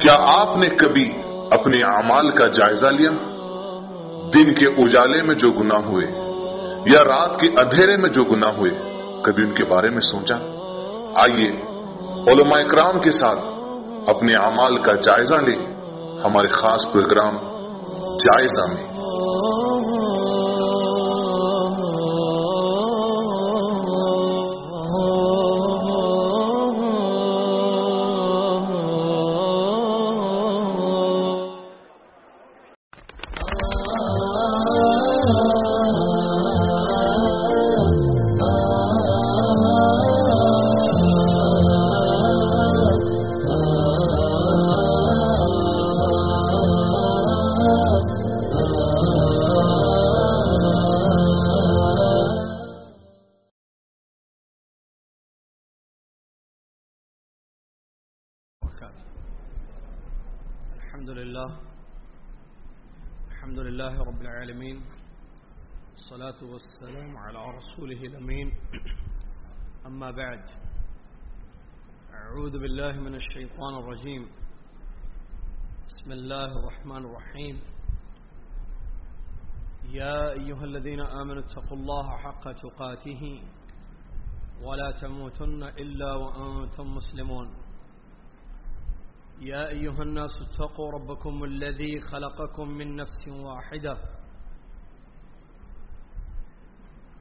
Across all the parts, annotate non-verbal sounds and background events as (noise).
کیا آپ نے کبھی اپنے اعمال کا جائزہ لیا؟ دن کے اجالے میں جو گنا ہوئے یا رات کے اندھیرے میں جو گنا ہوئے، کبھی ان کے بارے میں سوچا؟ آئیے، علماء اکرام کے ساتھ اپنے اعمال کا جائزہ لیں، ہمارے خاص پروگرام جائزہ میں۔ الشيطان الرجيم. بسم الله الرحمن الرحيم. يا أيها الذين آمنوا اتقوا الله حق تقاته ولا تموتن إلا وأنتم مسلمون. يا أيها الناس اتقوا ربكم الذي خلقكم من نفس واحدة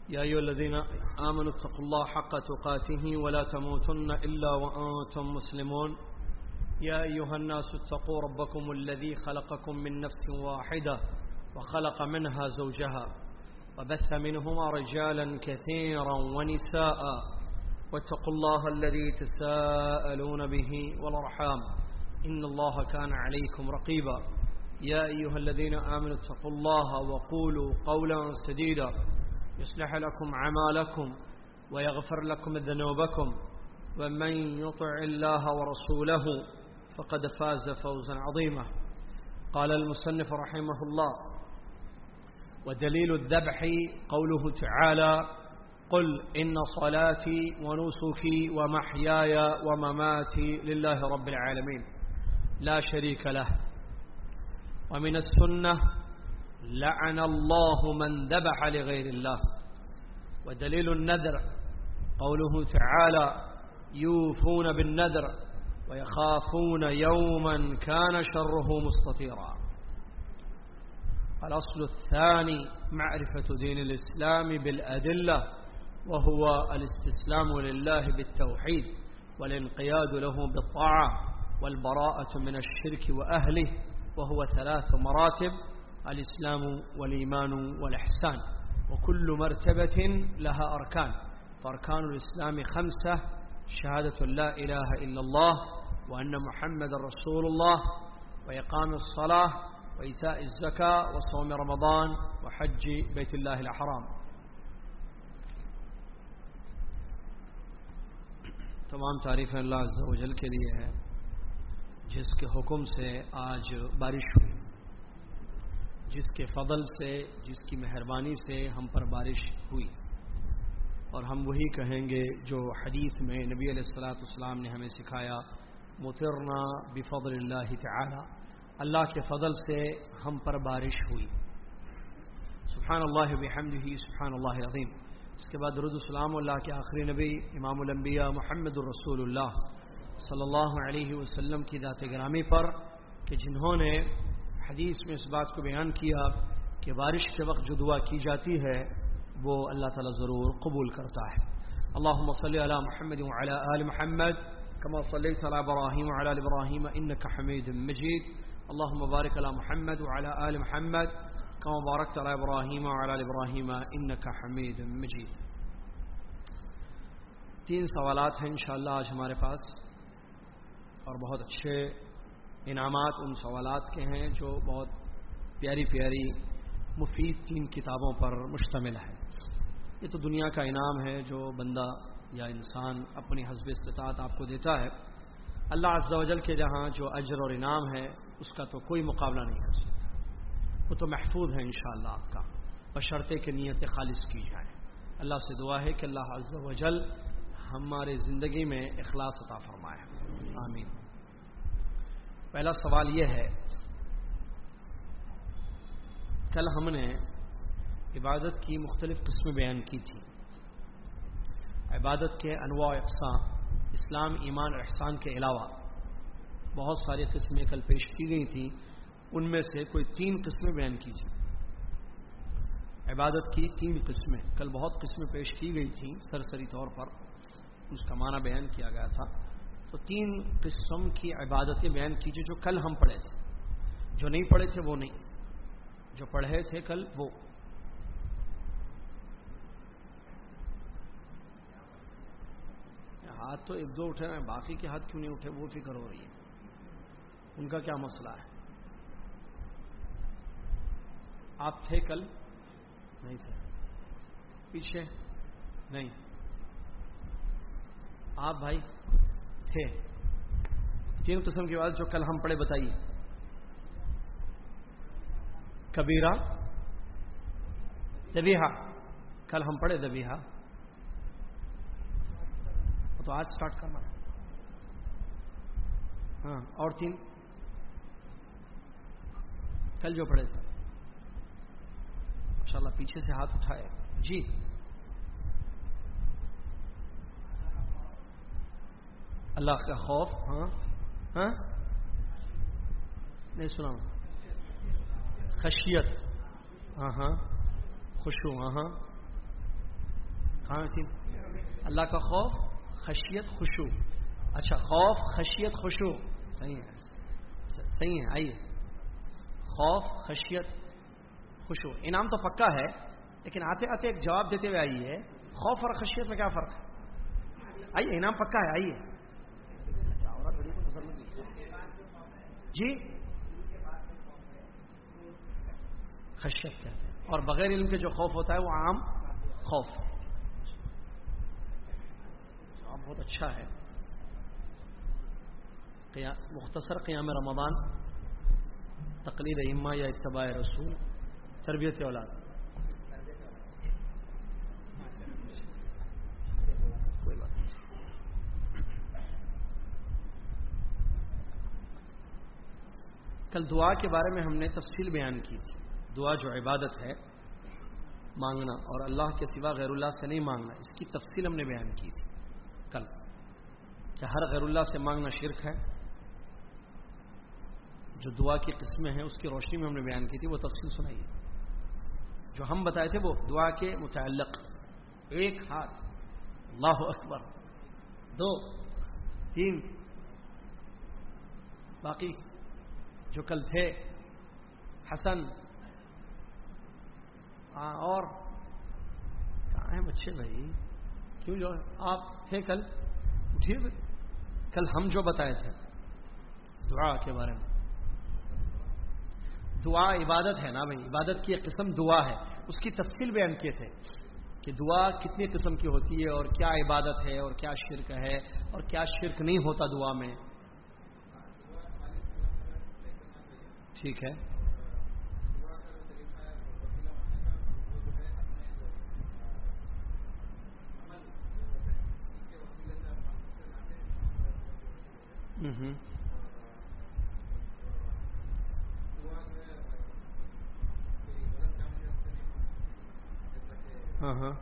يا أيها الذين آمنوا اتقوا الله حق تقاته ولا تموتن إلا وأنتم مسلمون. يا أيها الناس اتقوا ربكم الذي خلقكم من نفس واحدة وخلق منها زوجها وبث منهما رجالا كثيرا ونساء واتقوا الله الذي تساءلون به والأرحام. إن الله كان عليكم رقيبا. يا أيها الذين آمنوا اتقوا الله وقولوا قولا سديدا. يصلح لكم عمالكم ويغفر لكم ذنوبكم ومن يطع الله ورسوله فقد فاز فوزا عظيما. قال المصنف رحمه الله ودليل الذبح قوله تعالى قل إن صلاتي ونسكي ومحياي ومماتي لله رب العالمين. لا شريك له. ومن السنة لعن الله من ذبح لغير الله. ودليل النذر، قوله تعالى يوفون بالنذر ويخافون يوما كان شره مستطيرا. الأصل الثاني معرفة دين الإسلام بالأدلة، وهو الاستسلام لله بالتوحيد والانقياد له بالطاعة والبراءة من الشرك وأهله، وهو ثلاث مراتب. الإسلام والإيمان والإحسان وكل مرتبة لها أركان. فأركان الإسلام خمسة شهادة لا إله إلا الله، وأن محمد رسول الله، وإقام الصلاة، وإيتاء الزكاة، وصوم رمضان، وحج بيت الله الحرام. تمام تعریف اللہ عز و جل کے لیے ہے جس کے حکم سے آج بارش ہوئی۔ جس کے فضل سے، جس کی مہربانی سے ہم پر بارش ہوئی۔ اور ہم وہی کہیں گے جو حدیث میں نبی علیہ السلاۃ السلام نے ہمیں سکھایا مترنا بفضل اللہ تعالی، اللہ کے فضل سے ہم پر بارش ہوئی۔ سبحان اللہ بحمدہ سبحان اللہ عظیم اس کے بعد درود السلام اللہ کے آخری نبی، امام الانبیاء محمد الرسول اللہ صلی اللہ علیہ وسلم کی ذات گرامی پر، کہ جنہوں نے حدیث میں اس بات کو بیان کیا کہ بارش کے وقت جو دعا کی جاتی ہے، وہ اللہ تعالیٰ ضرور قبول کرتا ہے۔ اللہ صلی علی محمد وعلی آل محمد كما صليت على ابراهيم وعلى ال ابراهيم انك حميد مجيد اللهم بارك على محمد وعلى ال محمد كما باركت على ابراهيم وعلى ال ابراهيم انك حميد مجيد تین سوالات ہیں انشاءاللہ آج ہمارے پاس اور بہت اچھے انعامات ان سوالات کے ہیں جو بہت پیاری پیاری مفید تین کتابوں پر مشتمل ہے۔ یہ تو دنیا کا انعام ہے جو بندہ یا انسان اپنی حسب استطاعت آپ کو دیتا ہے۔ اللہ عز و جل کے جہاں جو اجر اور انعام ہے، اس کا تو کوئی مقابلہ نہیں کر سکتا۔ وہ تو محفوظ ہے انشاءاللہ اللہ آپ کا۔ بشرطے کے نیت خالص کی جائے۔ اللہ سے دعا ہے کہ اللہ عز و جل ہمارے زندگی میں اخلاص عطا فرمائے۔ آمین۔ پہلا سوال یہ ہے، کل ہم نے عبادت کی مختلف قسمیں بیان کی تھی عبادت کے انواع اقسام، اسلام، ایمان اور احسان کے علاوہ بہت ساری قسمیں کل پیش کی گئی تھیں۔ ان میں سے کوئی تین قسمیں بیان کی تھیں عبادت کی تین قسمیں، کل بہت قسمیں پیش کی گئی تھیں۔ سرسری طور پر اس کا معنی بیان کیا گیا تھا۔ تو تین قسم کی عبادتیں بیان کیجیے جو کل ہم پڑھے تھے۔ جو نہیں پڑھے تھے وہ نہیں۔ جو پڑھے تھے کل وہ۔ ہاتھ تو ایک دو اٹھے ہیں، باقی کے ہاتھ کیوں نہیں اٹھے؟ وہ فکر ہو رہی ہے۔ ان کا کیا مسئلہ ہے؟ آپ تھے کل؟ نہیں تھے۔ پیچھے؟ نہیں۔ آپ بھائی؟ تھے۔ تین قسم کی بات جو کل ہم پڑھے بتائیے۔ کبیرہ دبیہا کل ہم پڑھے دبیہا تو آج سٹارٹ کرنا۔ ہاں اور تین۔ کل جو پڑے تھے۔ ماشاء اللہ پیچھے سے ہاتھ اٹھائے۔ جی۔ اللہ کا خوف ہاں؟ ہاں؟ نہیں سنا۔ خشیت۔ ہاں ہاں۔ خوشو ہاں ہاں۔ کہاں تھی؟ اللہ کا خوف، خشیت خوشو اچھا خوف، خشیت خوشو صحیح ہے۔ صحیح ہے، آئیے۔ خوف، خشیت خوشو انعام تو پکا ہے، لیکن آتے آتے ایک جواب دیتے ہوئے آئیے۔ خوف اور خشیت میں کیا فرق ہے؟ آئیے، انعام پکا ہے، آئیے۔ جی؟ خشیت کہتے ہیں۔ اور بغیر علم کے جو خوف ہوتا ہے وہ عام خوف۔ بہت اچھا ہے۔ مختصر قیام رمضان، تقلید اما یا اتباع رسول، تربیت اولاد۔ کل دعا کے بارے میں ہم نے تفصیل بیان کی تھی۔ دعا جو عبادت ہے، مانگنا اور اللہ کے سوا غیر اللہ سے نہیں مانگنا، اس کی تفصیل ہم نے بیان کی تھی۔ کل کہ ہر غیر اللہ سے مانگنا شرک ہے، جو دعا کی قسمیں ہیں، اس کی روشنی میں ہم نے بیان کی تھی، وہ تفصیل سنائی جو ہم بتائے تھے، وہ دعا کے متعلق۔ ایک ہاتھ، اللہ اکبر۔ دو، تین۔ باقی جو کل تھے، حسن ہاں اور کہاں ہیں بچے بھائی، کیوں جو آپ تھے کل؟ اٹھیے کل ہم جو بتائے تھے، دعا کے بارے میں۔ دعا عبادت ہے نا بھائی؟ عبادت کی ایک قسم دعا ہے۔ اس کی تفصیل بیان کیے تھے کہ دعا کتنی قسم کی ہوتی ہے اور کیا عبادت ہے اور کیا شرک ہے اور کیا شرک نہیں ہوتا دعا میں۔ ٹھیک ہے۔ ہوں ہاں ہاں۔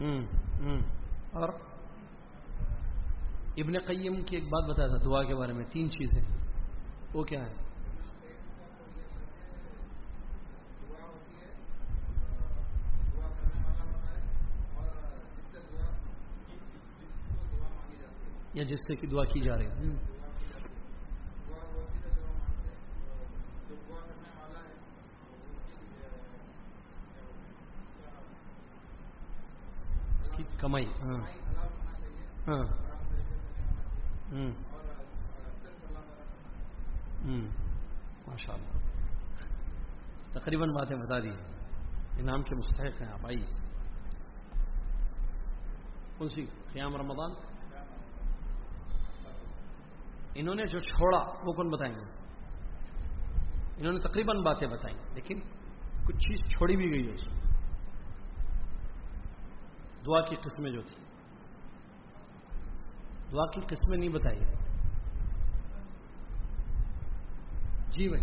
اور ابن قیم کی ایک بات بتایا تھا دعا کے بارے میں، تین چیزیں۔ وہ کیا ہے یا جس سے کہ دعا کی جا رہی ہے۔ اس کی کمائی۔ ہاں۔ ہاں۔ ماشاء اللہ تقریباً باتیں بتا دی انعام کے مستحق ہیں آپ، آئیے۔ کون سی؟ قیام رمضان؟ انہوں نے جو چھوڑا، وہ کون بتائیں گے؟ انہوں نے تقریباً باتیں بتائیں۔ لیکن کچھ چیز چھوڑی بھی گئی ہے اس دعا کی قسمیں جو تھی دعا کی قسمیں نہیں بتائی جی بھائی۔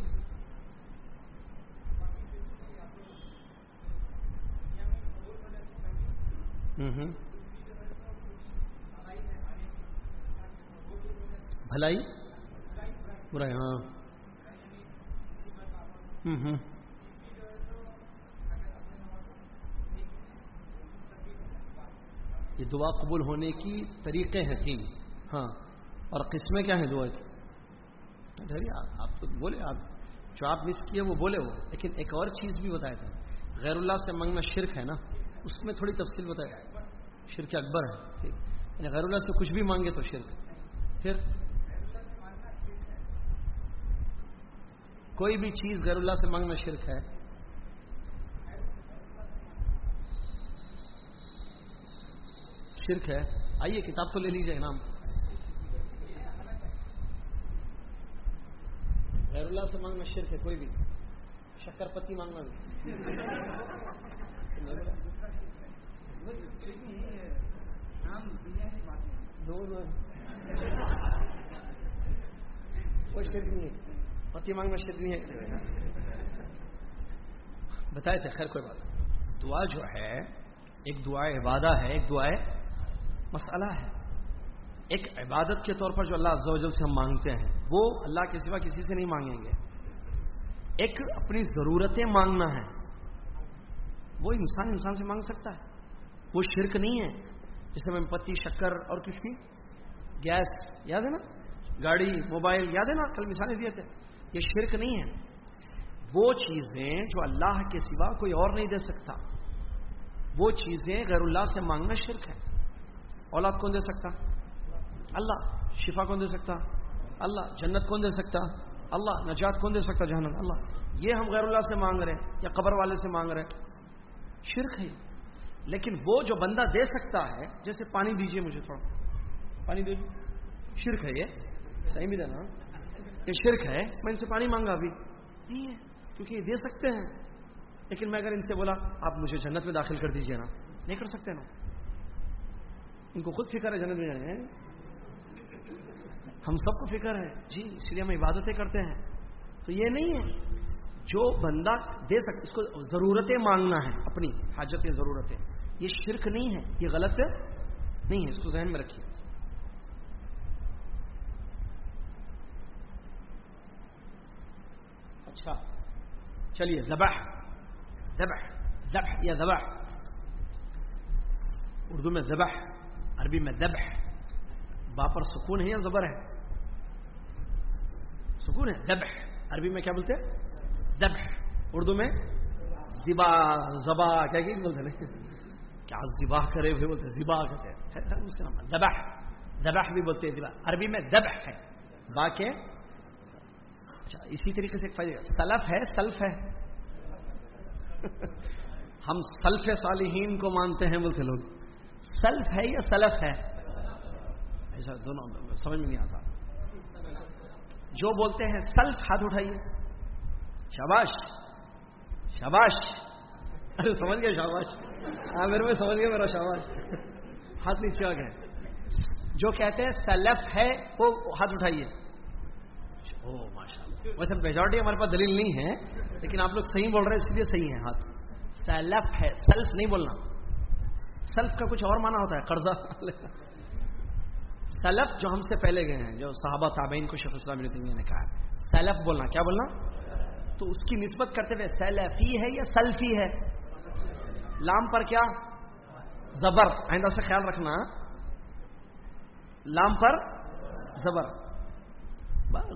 بھلائی؟ برائی ہاں۔ ہوں ہوں۔ یہ دعا قبول ہونے کی طریقے ہیں تین۔ ہاں۔ اور قسمیں کیا ہیں دعا کی آپ تو بولے، آپ جو آپ مس کیے وہ بولے وہ۔ لیکن ایک اور چیز بھی بتایا تھا۔ غیر اللہ سے منگنا شرک ہے نا۔ اس میں تھوڑی تفصیل بتایا۔ شرک اکبر ہے۔ یعنی غیر اللہ سے کچھ بھی مانگے تو شرک۔ پھر؟ کوئی بھی چیز غیر اللہ سے مانگنا شرک ہے۔ شرک ہے، آئیے کتاب تو لے لیجیے نام غیر اللہ سے مانگنا شرک ہے، کوئی بھی۔ شکر پتی مانگنا بھی۔ کوئی شرک نہیں ہے۔ پتی مانگنا شرک نہیں ہے۔ بتائے تھے، خیر، کوئی بات۔ دعا جو ہے، ایک دعا عبادہ ہے، ایک دعا مسئلہ ہے۔ ایک عبادت کے طور پر جو اللہ عز و جل سے ہم مانگتے ہیں، وہ اللہ کے سوا کسی سے نہیں مانگیں گے۔ ایک اپنی ضرورتیں مانگنا ہے، وہ انسان انسان سے مانگ سکتا ہے۔ وہ شرک نہیں ہے جیسے میں پتی، شکر اور کچھ بھی۔ گیس، یاد ہے نا؟ گاڑی، موبائل، یاد ہے نا؟ کل مثالیں دیے تھے یہ شرک نہیں ہے۔ وہ چیزیں جو اللہ کے سوا کوئی اور نہیں دے سکتا۔ وہ چیزیں غیر اللہ سے مانگنا شرک ہے۔ اولاد کون دے سکتا؟ اللہ. شفا کون دے سکتا؟ اللہ. جنت کون دے سکتا؟ اللہ. نجات کون دے سکتا جہنم؟ اللہ. یہ ہم غیر اللہ سے مانگ رہے ہیں یا قبر والے سے مانگ رہے ہیں؟ شرک ہے لیکن وہ جو بندہ دے سکتا ہے، جیسے پانی دیجیے مجھے تھوڑا. پانی دے شرک ہے یہ. صحیح بھی دینا. یہ شرک ہے. میں ان سے پانی مانگا ابھی نہیں ہے. کیونکہ یہ دے سکتے ہیں. لیکن میں اگر ان سے بولا، آپ مجھے جنت میں داخل کر دیجیے نا. نہیں کر سکتے نا. ان کو خود فکر ہے جنت میں جانے ہم سب کو فکر ہے۔ جی اس لیے ہم عبادتیں کرتے ہیں۔ تو یہ نہیں ہے۔ جو بندہ دے سکتے اس کو ضرورتیں مانگنا ہے، اپنی حاجتیں، ضرورتیں۔ یہ شرک نہیں ہے، یہ غلط نہیں ہے۔ اس کو ذہن میں رکھیے۔ اچھا۔ چلیے، ذبح۔ ذبح۔ ذبح یا ذبح۔ اردو میں ذبح۔ عربی میں دبح با پر سکون ہے یا زبر ہے؟ سکون ہے دبح عربی میں کیا بولتے ہیں؟ دبح اردو میں زبا زبا کیا کہ بولتے ہیں؟ کیا زبا کرے بھی بولتے زبا کہتے ہیں۔ اس کا نام دبح دبح بھی بولتے ہیں زبا عربی میں دبح ہے۔ با کے۔ اچھا اسی طریقے سے فائدہ سلف ہے سلف ہے۔ ہم سلف صالحین کو مانتے ہیں، بولتے لوگ۔ سلف ہے یا سلف ہے ایسا دونوں سمجھ میں نہیں آتا۔ جو بولتے ہیں سلف ہاتھ اٹھائیے۔ شاباش۔ شاباش۔ ارے سمجھ گئے شاباش؟ ہاں میرے میں سمجھ گئے، میرا شاباش۔ ہاتھ نیچے آ گئے۔ جو کہتے ہیں سلف ہے، وہ ہاتھ اٹھائیے۔ او ماشاء اللہ۔ ویسے میجورٹی ہمارے پاس دلیل نہیں ہے، لیکن آپ لوگ صحیح بول رہے ہیں، اس لیے صحیح ہے ہاتھ۔ سیلف ہے سیلف نہیں بولنا۔ سلف کا کچھ اور مانا ہوتا ہے، قرضہ۔ سلف جو ہم سے پہلے گئے ہیں، جو صحابہ، تابعین کو شیخ اسلام نے کہا سیلف بولنا، کیا بولنا؟ تو اس کی نسبت کرتے ہوئے سیلفی ہے یا سلفی ہے؟ لام پر کیا؟ زبر۔ آئندہ سے خیال رکھنا۔ لام پر زبر۔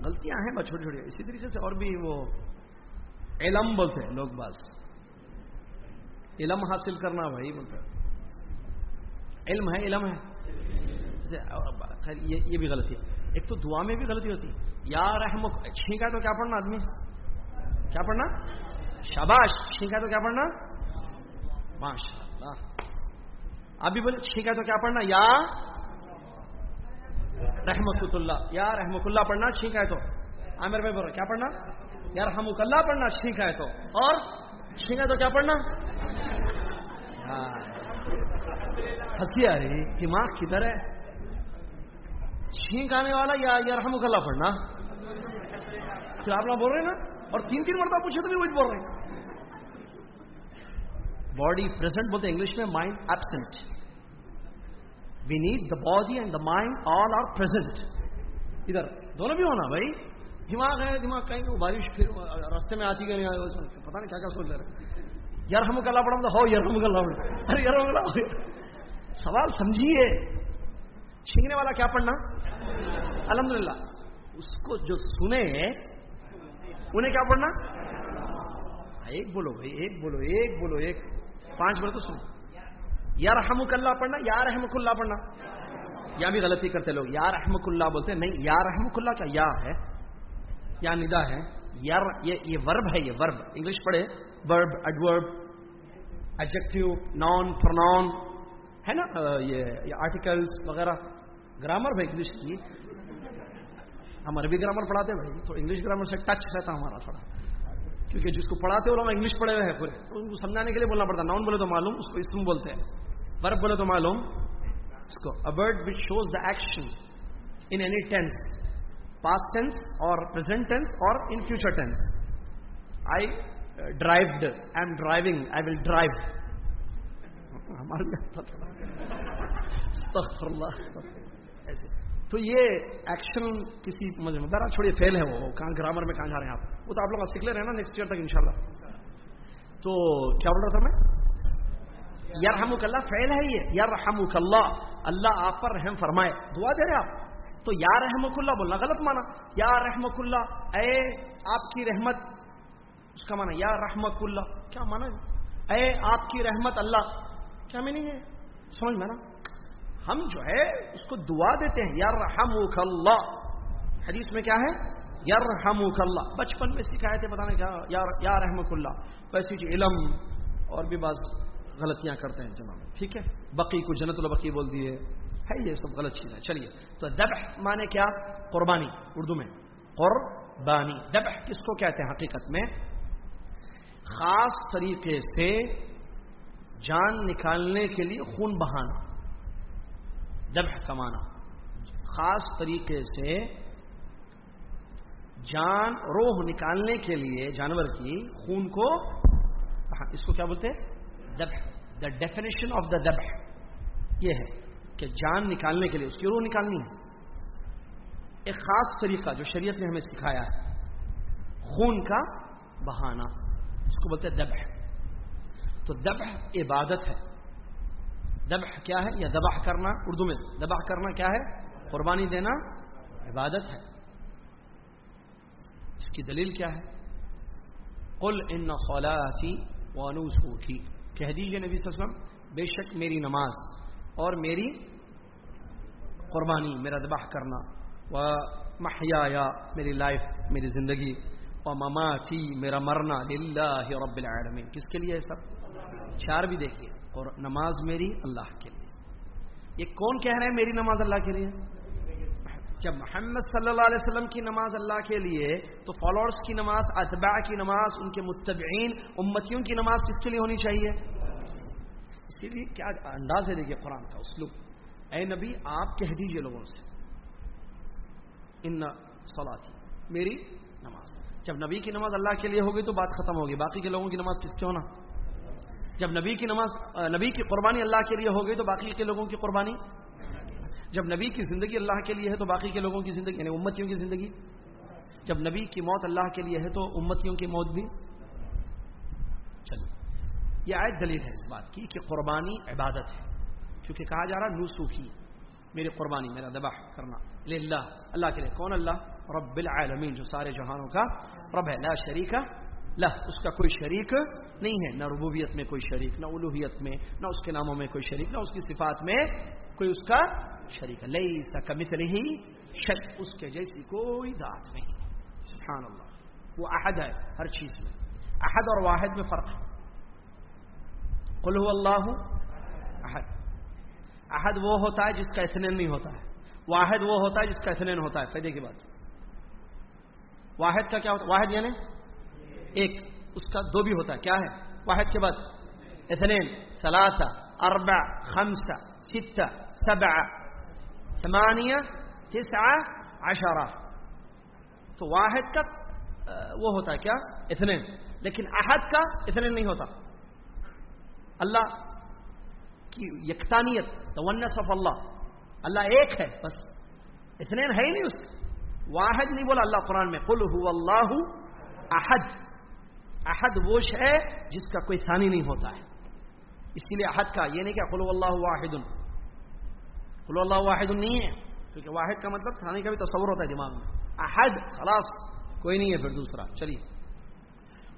غلطیاں ہیں بس چھوٹی چھوٹی۔ اسی طریقے سے اور بھی وہ علم بولتے ہیں، لوگ بس علم حاصل کرنا بھائی بولتے علم ہے علم ہے۔ یہ بھی غلطی ہے۔ ایک تو دعا میں بھی غلطی ہوتی ہے۔ یا رحم چھینکا تو کیا پڑھنا آدمی؟ کیا پڑھنا؟ شاباش، چھینکا تو کیا پڑھنا؟ ماشاء اللہ آپ بھی بولے چھینکا تو کیا پڑھنا؟ یا رحمت اللہ یا رحمت اللہ پڑھنا، چھینکا ہے تو۔ عامر بھائی بول رہا کیا پڑھنا؟ یا رحمت اللہ پڑھنا، چھینکا ہے تو۔ اور، چھینکا تو کیا پڑھنا؟ ہنسی آ رہی، دماغ کدھر ہے؟ چھینک آنے والا یا یار ہم کلا پڑھنا؟ پھر آپ بول رہے ہیں نا؟ اور تین تین مرتبہ پوچھے تو بھی وہی بول رہے ہیں۔ باڈی پرزینٹ بولتے انگلش میں mind absent we need the body and the mind all are present ادھر، دونوں بھی ہونا بھائی؟ دماغ ہے، دماغ کہیں گے، بارش پھر راستے میں آتی گئی پتا نہیں کیا کیا سوچ رہے یار ہم کلا پڑا ہو یار ہم کلا پڑا ارے یار سوال سمجھیے۔ چھیننے والا کیا پڑھنا؟ الحمدللہ۔ اس کو جو سنے، انہیں کیا پڑھنا؟ ایک بولو بھائی، ایک بولو ایک بولو، ایک۔ پانچ بولو تو سنو۔ یا رحمک اللہ پڑھنا، یا رحمک اللہ پڑھنا۔ یا بھی غلطی کرتے لوگ، یا رحمک اللہ بولتے نہیں، یا رحمک اللہ کا یا ہے، یا ندا ہے۔ یار یہ ورب ہے، یہ ورب۔ انگلش پڑھے ورب ایڈورب ایڈجیکٹو نان پرنان ہے نا یہ آرٹیکلس وغیرہ گرامر بھائی انگلش کی۔ ہم عربی گرامر پڑھاتے بھائی، تو انگلش گرامر سے ٹچ رہتا ہمارا تھوڑا۔ کیونکہ جس کو پڑھاتے ہو لوگ انگلش پڑھے ہوئے ہیں پورے۔ تو ان کو سمجھانے کے لیے بولنا پڑتا ناؤن بولے تو معلوم، اس کو اسم بولتے ہیں۔ برف بولے تو معلوم۔ اس کو ابرڈ which shows the action in any tense past tense اور پرزینٹ ٹینس اور in future tense I drived I am driving I will drive ہمارے ایسے۔ تو یہ ایکشن کسی ذرا چھوڑیے فیل ہے وہ۔ کہاں گرامر میں کہاں جا رہے ہیں آپ؟ وہ تو آپ لوگ سیکھ لے رہے ہیں نا نیکسٹ ایئر تک انشاءاللہ۔ تو کیا بول رہا تھا میں؟ یار ہم اللہ فیل ہے یہ۔ یار ہم اللہ اللہ آپ پر رحم فرمائے۔ دعا دے رہے آپ۔ تو یا رحمک اللہ بولنا غلط مانا یا رحمک اللہ اے آپ کی رحمت۔ اس کا مانا یا رحمک اللہ کیا مانا اے آپ کی رحمت اللہ۔ کیا میننگ ہے۔ سمجھ میں نا ہم جو ہے، اس کو دعا دیتے ہیں یار اللہ۔ حدیث میں کیا ہے؟ یار ہم اللہ۔ بچپن میں سکھائے تھے بتانے کیا یا رحمک اللہ۔ ویسے جی علم اور بھی بعض غلطیاں کرتے ہیں جناب ٹھیک ہے؟ بقی کو جنت البقی بول دیے۔ ہے یہ سب غلط چیز ہے چلیے۔ تو دب مانے کیا؟ قربانی۔ اردو میں۔ قربانی۔ دب کس کو کہتے ہیں حقیقت میں؟ خاص طریقے سے جان نکالنے کے لیے خون بہانا ذبح کمانا۔ خاص طریقے سے جان، روح نکالنے کے لیے جانور کی خون کو اس کو کیا بولتے دبح۔ The definition of the دبح۔ یہ ہے کہ جان نکالنے کے لیے اس کی روح نکالنی ہے۔ ایک خاص طریقہ جو شریعت نے ہمیں سکھایا ہے، خون کا بہانا، اس کو بولتے ہیں دبح۔ تو دبح عبادت ہے۔ دبح کیا ہے؟ یا دباہ کرنا اردو میں۔ دباہ کرنا کیا ہے؟ قربانی دینا عبادت ہے۔ اس کی دلیل کیا ہے؟ قل ان خولاتی وانوس اٹھی کہہ دیجیے نبی صلی اللہ علیہ وسلم، بے شک میری نماز اور میری قربانی، میرا دباہ کرنا۔ و محیا میری لائف، میری زندگی۔ اور مماچی میرا مرنا للہ رب العالمین۔ کس کے لیے ہے سب؟ چار بھی دیکھیے اور نماز میری اللہ کے لیے۔ یہ کون کہہ رہے ہیں میری نماز اللہ کے لیے؟ جب محمد صلی اللہ علیہ وسلم کی نماز اللہ کے لیے، تو فالوورس کی نماز، اتباع کی نماز، ان کے متبعین، امتیوں کی نماز کس کے لیے ہونی چاہیے؟ اسی لیے کیا انداز ہے دیکھیے قرآن کا اسلوب۔ اے نبی، آپ کہہ دیجیے لوگوں سے۔ ان صلاتی میری نماز۔ جب نبی کی نماز اللہ کے لیے ہوگی تو بات ختم ہوگی، باقی کے لوگوں کی نماز کس کے ہونا؟ جب نبی کی نماز نبی کی قربانی اللہ کے لیے ہو گئی تو باقی کے لوگوں کی قربانی؟ جب نبی کی زندگی اللہ کے لیے ہے تو باقی کے لوگوں کی زندگی یعنی امتیوں کی زندگی؟ جب نبی کی موت اللہ کے لیے ہے تو امتیوں کی موت بھی؟ چلو، یہ آئے دلیل ہے اس بات کی کہ قربانی عبادت ہے۔ کیونکہ کہا جا رہا نوسو کی میری قربانی، میرا دباح کرنا۔ للہ، اللہ کے لیے۔ کون اللہ؟ رب العالمین، جو سارے جہانوں کا رب ہے، لا شریکہ لہ اس کا کوئی شریک نہیں ہے، نہ ربوبیت میں کوئی شریک، نہ الوحیت میں، نہ اس کے ناموں میں کوئی شریک، نہ اس کی صفات میں کوئی اس کا شریک. ہے لئی سکمت نہیں شک، اس کے جیسی کوئی ذات نہیں. سبحان اللہ وہ احد ہے ہر چیز میں. احد اور واحد میں فرق ہے. قل هو اللہ احد. احد وہ ہوتا ہے جس کا اثنین نہیں ہوتا ہے. واحد وہ ہوتا ہے جس کا اثنین ہوتا ہے. فائدے کی بات. واحد کا کیا ہوتا ہے؟ واحد یعنی ایک، اس کا دو بھی ہوتا ہے، کیا ہے؟ واحد کے بعد ایتھنین ثلاثة أربع خمسة ستة سبعة ثمانية تسعة عشرة تو واحد کا وہ ہوتا ہے کیا؟ اثنین۔ لیکن احد کا اثنین نہیں ہوتا۔ اللہ کی یکتانیت تونس آف اللہ۔ اللہ ایک ہے، بس۔ اثنین ہے ہی نہیں اس واحد نہیں بولا اللہ قرآن میں، قل هو اللہ احد۔ احد وہ ہے جس کا کوئی ثانی نہیں ہوتا ہے۔ اسی لیے احد کا یہ نہیں کہ قلو اللہ واحد۔ قلو اللہ واحد نہیں ہے، کیونکہ واحد کا مطلب ثانی کا بھی تصور ہوتا ہے دماغ میں۔ احد، خلاص، کوئی نہیں ہے پھر دوسرا۔ چلیے۔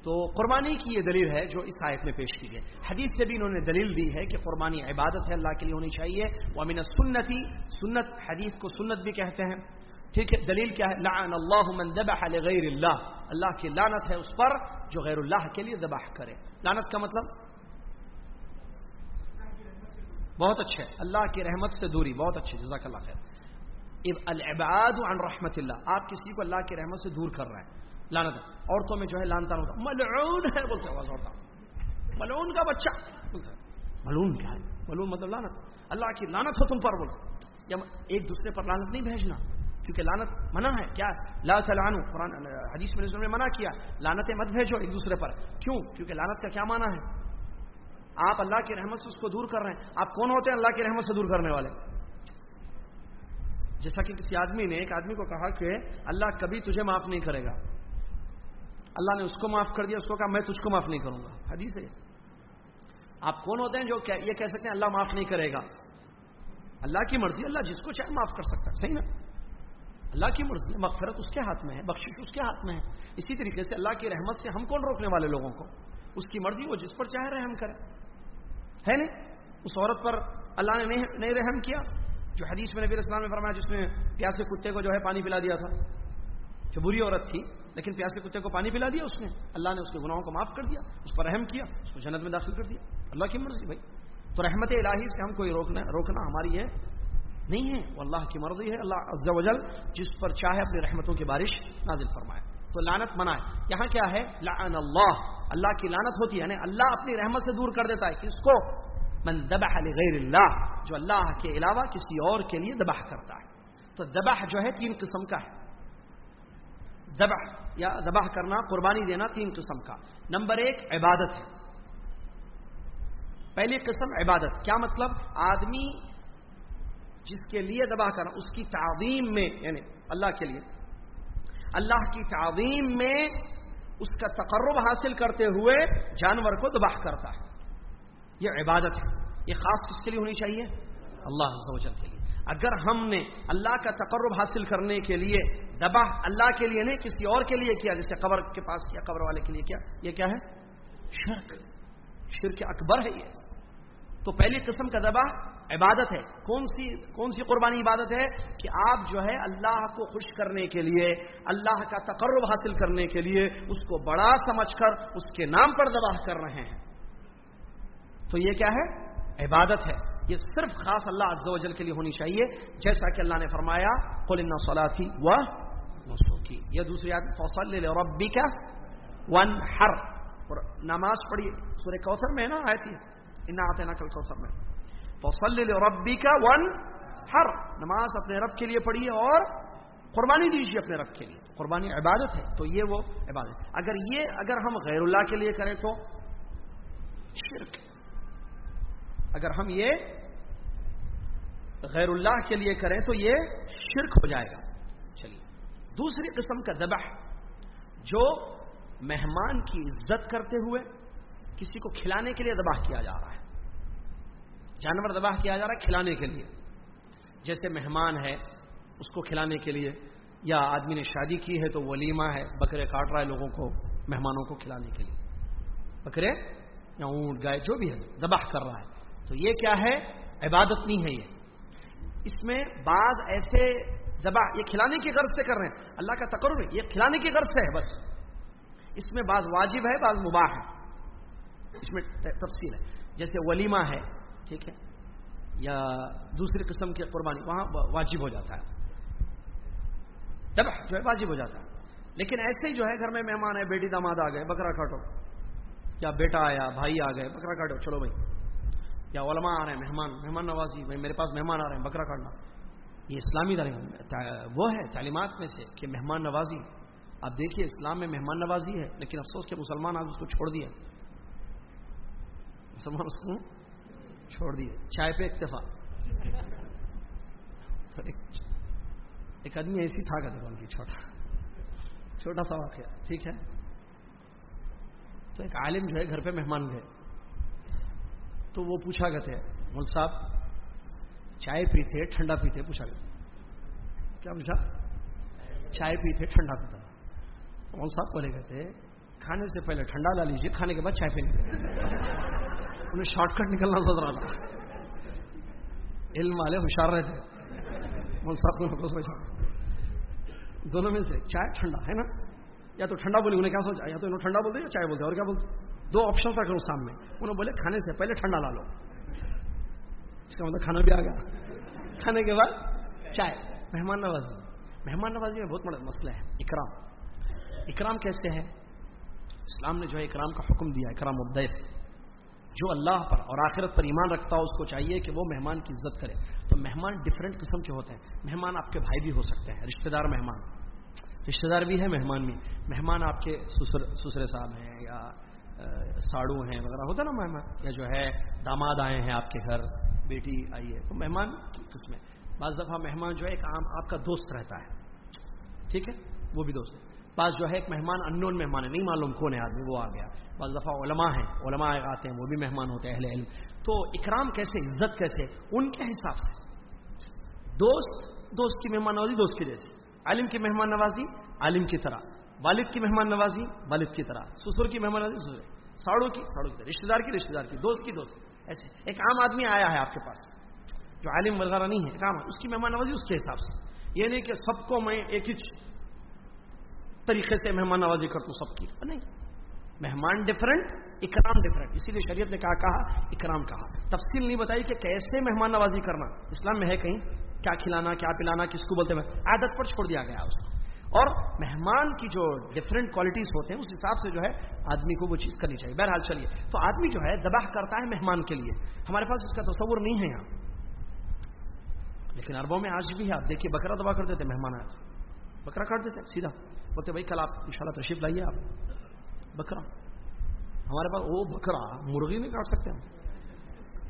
تو قربانی کی یہ دلیل ہے جو اس آیت میں پیش کی گئی۔ حدیث سے بھی انہوں نے دلیل دی ہے کہ قربانی عبادت ہے، اللہ کے لیے ہونی چاہیے۔ وہ امین سنتی سنت، حدیث کو سنت بھی کہتے ہیں۔ ٹھیک ہے، دلیل کیا ہے؟ لعن اللہ من ذبح لغیر اللہ۔ اللہ کی لانت ہے اس پر جو غیر اللہ کے لیے ذبح کرے۔ لانت کا مطلب؟ بہت اچھا اللہ کی رحمت سے دوری، بہت اچھے، جزاک اللہ خیر۔ العباد عن رحمت اللہ۔ آپ کسی کو اللہ کی رحمت سے دور کر رہے ہیں۔ لانت عورتوں میں جو ہے لانتا ہوتا ملعون ہے، بولتے آواز ہوتا ملعون کا بچہ، بولتے ملعون کیا ہے؟ ملعون مطلب لانت اللہ کی لانت ہو تم پر بولو یا ایک دوسرے پر لانت نہیں بھیجنا۔ کیونکہ لانت منع ہے، کیا؟ لا تلعنو، قرآن، حدیث میں نے منع کیا۔ لانتیں مت بھیجو ایک دوسرے پر۔ کیوں؟ کیونکہ لانت کا کیا معنی ہے؟ آپ اللہ کی رحمت سے اس کو دور کر رہے ہیں۔ آپ کون ہوتے ہیں اللہ کی رحمت سے دور کرنے والے؟ جیسا کہ کسی آدمی نے، ایک آدمی کو کہا کہ اللہ کبھی تجھے معاف نہیں کرے گا۔ اللہ نے اس کو معاف کر دیا، اس کو کہا میں تجھ کو معاف نہیں کروں گا۔ حدیث ہے۔ آپ کون ہوتے ہیں جو یہ کہہ سکتے ہیں اللہ معاف نہیں کرے گا؟ اللہ کی مرضی، اللہ جس کو چاہے معاف کر سکتا ہے، صحیح نا؟ اللہ کی مرضی مغفرت اس کے ہاتھ میں ہے، بخشش اس کے ہاتھ میں ہے۔ اسی طریقے سے اللہ کی رحمت سے ہم کون روکنے والے لوگوں کو؟ اس کی مرضی وہ جس پر چاہے رحم کرے۔ ہے نہیں؟ اس عورت پر اللہ نے نہیں رحم کیا؟ جو حدیث میں نبی اسلام نے فرمایا، جس میں پیاسے کتے کو جو ہے پانی پلا دیا تھا۔ جو بری عورت تھی، لیکن پیاسے کتے کو پانی پلا دیا اس نے۔ اللہ نے اس کے گناہوں کو معاف کر دیا، اس پر رحم کیا، اس کو جنت میں داخل کر دیا۔ اللہ کی مرضی بھائی۔ تو رحمت الہی سے ہم کوئی روکنا روکنا ہماری ہے۔ نہیں ہے. وہ اللہ کی مرضی ہے. اللہ عز و جل جس پر چاہے اپنی رحمتوں کی بارش نازل فرمائے. تو لانت منائے یہاں کیا ہے؟ لعن اللہ. اللہ کی لانت ہوتی ہے. یعنی اللہ اپنی رحمت سے دور کر دیتا ہے. کس کو؟ من دبح لغیر اللہ. جو اللہ کے علاوہ کسی اور کے لیے دباہ کرتا ہے. تو دبح جو ہے تین قسم کا ہے. دبح یا دباہ کرنا، قربانی دینا، تین قسم کا. نمبر ایک، عبادت ہے. پہلی قسم، عبادت. کیا مطلب؟ آدمی جس کے لیے دبا کرنا، اس کی تعظیم میں یعنی اللہ کے لیے، اللہ کی تعظیم میں اس کا تقرب حاصل کرتے ہوئے جانور کو دباہ کرتا ہے۔ یہ عبادت ہے۔ یہ خاص کس کے لیے ہونی چاہیے؟ اللہ کے لیے۔ اگر ہم نے اللہ کا تقرب حاصل کرنے کے لیے دبا اللہ کے لیے نہیں، کسی اور کے لیے کیا جیسے قبر کے پاس کیا، قبر والے کے لیے کیا، یہ کیا ہے؟ شرک۔ شرک اکبر ہے یہ۔ تو پہلی قسم کا دبا عبادت ہے کون سی کون سی قربانی عبادت ہے کہ آپ جو ہے اللہ کو خوش کرنے کے لیے اللہ کا تقرب حاصل کرنے کے لیے اس کو بڑا سمجھ کر اس کے نام پر دباہ کر رہے ہیں تو یہ کیا ہے عبادت ہے یہ صرف خاص اللہ عز و جل کے لیے ہونی چاہیے جیسا کہ اللہ نے فرمایا قل ان صلاتی و نسوکی یہ دوسری آدمی فوصل ربی کا ون ہر نماز پڑھی سورہ کوثر میں نا آئے تھی ان آتے نا کل کوثر میں۔ فصل ربی کا ون ہر نماز اپنے رب کے لیے پڑھیے اور قربانی دیجیے اپنے رب کے لیے۔ قربانی عبادت ہے، تو یہ وہ عبادت اگر یہ، اگر ہم غیر اللہ کے لیے کریں تو شرک۔ اگر ہم یہ غیر اللہ کے لیے کریں تو یہ شرک ہو جائے گا۔ چلیے، دوسری قسم کا ذبح، جو مہمان کی عزت کرتے ہوئے کسی کو کھلانے کے لیے ذبح کیا جا رہا ہے۔ جانور دباہ کیا جا رہا ہے کھلانے کے لیے۔ جیسے مہمان ہے، اس کو کھلانے کے لیے یا آدمی نے شادی کی ہے تو ولیمہ ہے، بکرے کاٹ رہا ہے لوگوں کو، مہمانوں کو کھلانے کے لیے۔ بکرے یا اونٹ، گائے، جو بھی ہے دباہ کر رہا ہے۔ تو یہ کیا ہے؟ عبادت نہیں ہے یہ۔ اس میں بعض ایسے ذبح، یہ کھلانے کی غرض سے کر رہے ہیں۔ اللہ کا تقرر یہ کھلانے کی غرض سے ہے بس۔ اس میں بعض واجب ہے، بعض مباح ہے۔ اس میں تفصیل ہے۔ جیسے ولیمہ ہے ٹھیک ہے؟ یا دوسری قسم کی قربانی، وہاں واجب ہو جاتا ہے۔ جب جو ہے واجب ہو جاتا ہے۔ لیکن ایسے ہی جو ہے گھر میں مہمان ہے بیٹی داماد آ گئے، بکرا کاٹو۔ یا بیٹا آیا، بھائی آ گئے، بکرا کاٹو، چلو بھائی۔ یا علماء آ رہے ہیں، مہمان مہمان نوازی، بھائی میرے پاس مہمان آ رہے ہیں، بکرا کاٹنا۔ یہ اسلامی وہ ہے تعلیمات میں سے کہ مہمان نوازی آپ دیکھیے، اسلام میں مہمان نوازی ہے، لیکن افسوس کہ مسلمان آج اس کو چھوڑ دیا۔ مسلمان اس کو چھوڑ دیے۔ چائے پہ اکتفا۔ تو ایک آدمی ایسی تھا دکان کی، چھوٹا۔ چھوٹا سا واقعہ، ٹھیک ہے؟ تو ایک عالم جو ہے گھر پہ مہمان گئے تو وہ پوچھا گئے تھے، مول صاحب، چائے پیتے، ٹھنڈا پیتے؟ پوچھا گیا کیا پوچھا؟ چائے پیتے، ٹھنڈا پیتا۔ مول صاحب بولے گئے تھے، کھانے سے پہلے ٹھنڈا لا لیجیے کھانے کے بعد چائے پینے انہیں شارٹ کٹ نکلنا سوچ رہا تھا علم والے ہوشیار رہے تھے سوچا دونوں میں سے چائے ٹھنڈا، ہے نا؟ یا تو ٹھنڈا بولی، انہیں کیا سوچا؟ یا تو انہوں ٹھنڈا بولتے یا چائے بولتے اور کیا بولتے دو آپشن رکھ لوں سامنے۔ انہوں بولے، کھانے سے پہلے ٹھنڈا لا لو۔ اس کا مطلب کھانا بھی آ گیا۔ کھانے کے بعد چائے۔ مہمان نوازی۔ مہمان نوازی میں بہت بڑا مسئلہ ہے، اکرام۔ اکرام کیسے ہے؟ اسلام نے جو ہے اکرام کا حکم دیا، اکرام الدیف جو اللہ پر اور آخرت پر ایمان رکھتا ہو، اس کو چاہیے کہ وہ مہمان کی عزت کرے۔ تو مہمان ڈفرینٹ قسم کے ہوتے ہیں۔ مہمان آپ کے بھائی بھی ہو سکتے ہیں، رشتہ دار مہمان۔ رشتہ دار بھی ہے مہمان بھی۔ مہمان آپ کے سسرے صاحب ہیں یا ساڑو ہیں وغیرہ، ہوتا نا مہمان؟ یا جو ہے، داماد آئے ہیں آپ کے گھر، بیٹی آئی ہے۔ تو مہمان کی قسمیں۔ بعض دفعہ مہمان جو ہے، ایک عام آپ کا دوست رہتا ہے۔ ٹھیک ہے؟ وہ بھی دوست ہے۔ بعض جو ہے ایک مہمان انون مہمان ہے، نہیں معلوم کون ہے آدمی، وہ آ گیا۔ بعض دفعہ علماء ہیں، علماء آتے ہیں، وہ بھی مہمان ہوتے ہیں، اہل علم۔ تو اکرام کیسے، عزت کیسے؟ ان کے حساب سے۔ دوست دوست کی مہمان نوازی دوست کی جیسی۔ عالم کی مہمان نوازی عالم کی طرح۔ والد کی مہمان نوازی والد کی طرح۔ سسر کی مہمان نوازی سسر۔ ساڑو کی ساڑو کی رشتے دار کی رشتے دار کی۔ دوست کی، دوست ایسے۔ ایک عام آدمی آیا ہے آپ کے پاس، جو عالم وغیرہ نہیں ہے کام اس کی مہمان نوازی اس کے حساب سے۔ یہ نہیں کہ سب کو میں ایک ہی طریقے سے مہمان نوازی کرتا ہوں سب کی۔ نہیں۔ مہمان ڈفرنٹ اکرام ڈفرنٹ اسی لیے شریعت نے کہا کہا، اکرام کہا۔ تفصیل نہیں بتائی کہ کیسے مہمان نوازی کرنا۔ اسلام میں ہے کہیں۔ کیا کھلانا، کیا پلانا، کس کو بولتے ہیں عادت پر چھوڑ دیا گیا اس کو۔ اور مہمان کی جو ڈفرینٹ کوالٹیز ہوتے ہیں، اس حساب سے جو ہے، آدمی کو وہ چیز کرنی چاہیے۔ بہرحال چلیے۔ تو آدمی جو ہے دباہ کرتا ہے مہمان کے لیے۔ ہمارے پاس اس کا تصور نہیں ہے یہاں۔ لیکن اربوں میں آج بھی ہے۔ آپ دیکھیے، بکرا دبا کر دیتے، مہمان آج۔ بکرا کاٹ دیتے، سیدھا۔ بولتے بھائی، کل آپ ان شاء اللہ تشریف لائیے آپ. بکرا۔ ہمارے پاس وہ بکرا مرغی نہیں کاٹ سکتے ہم۔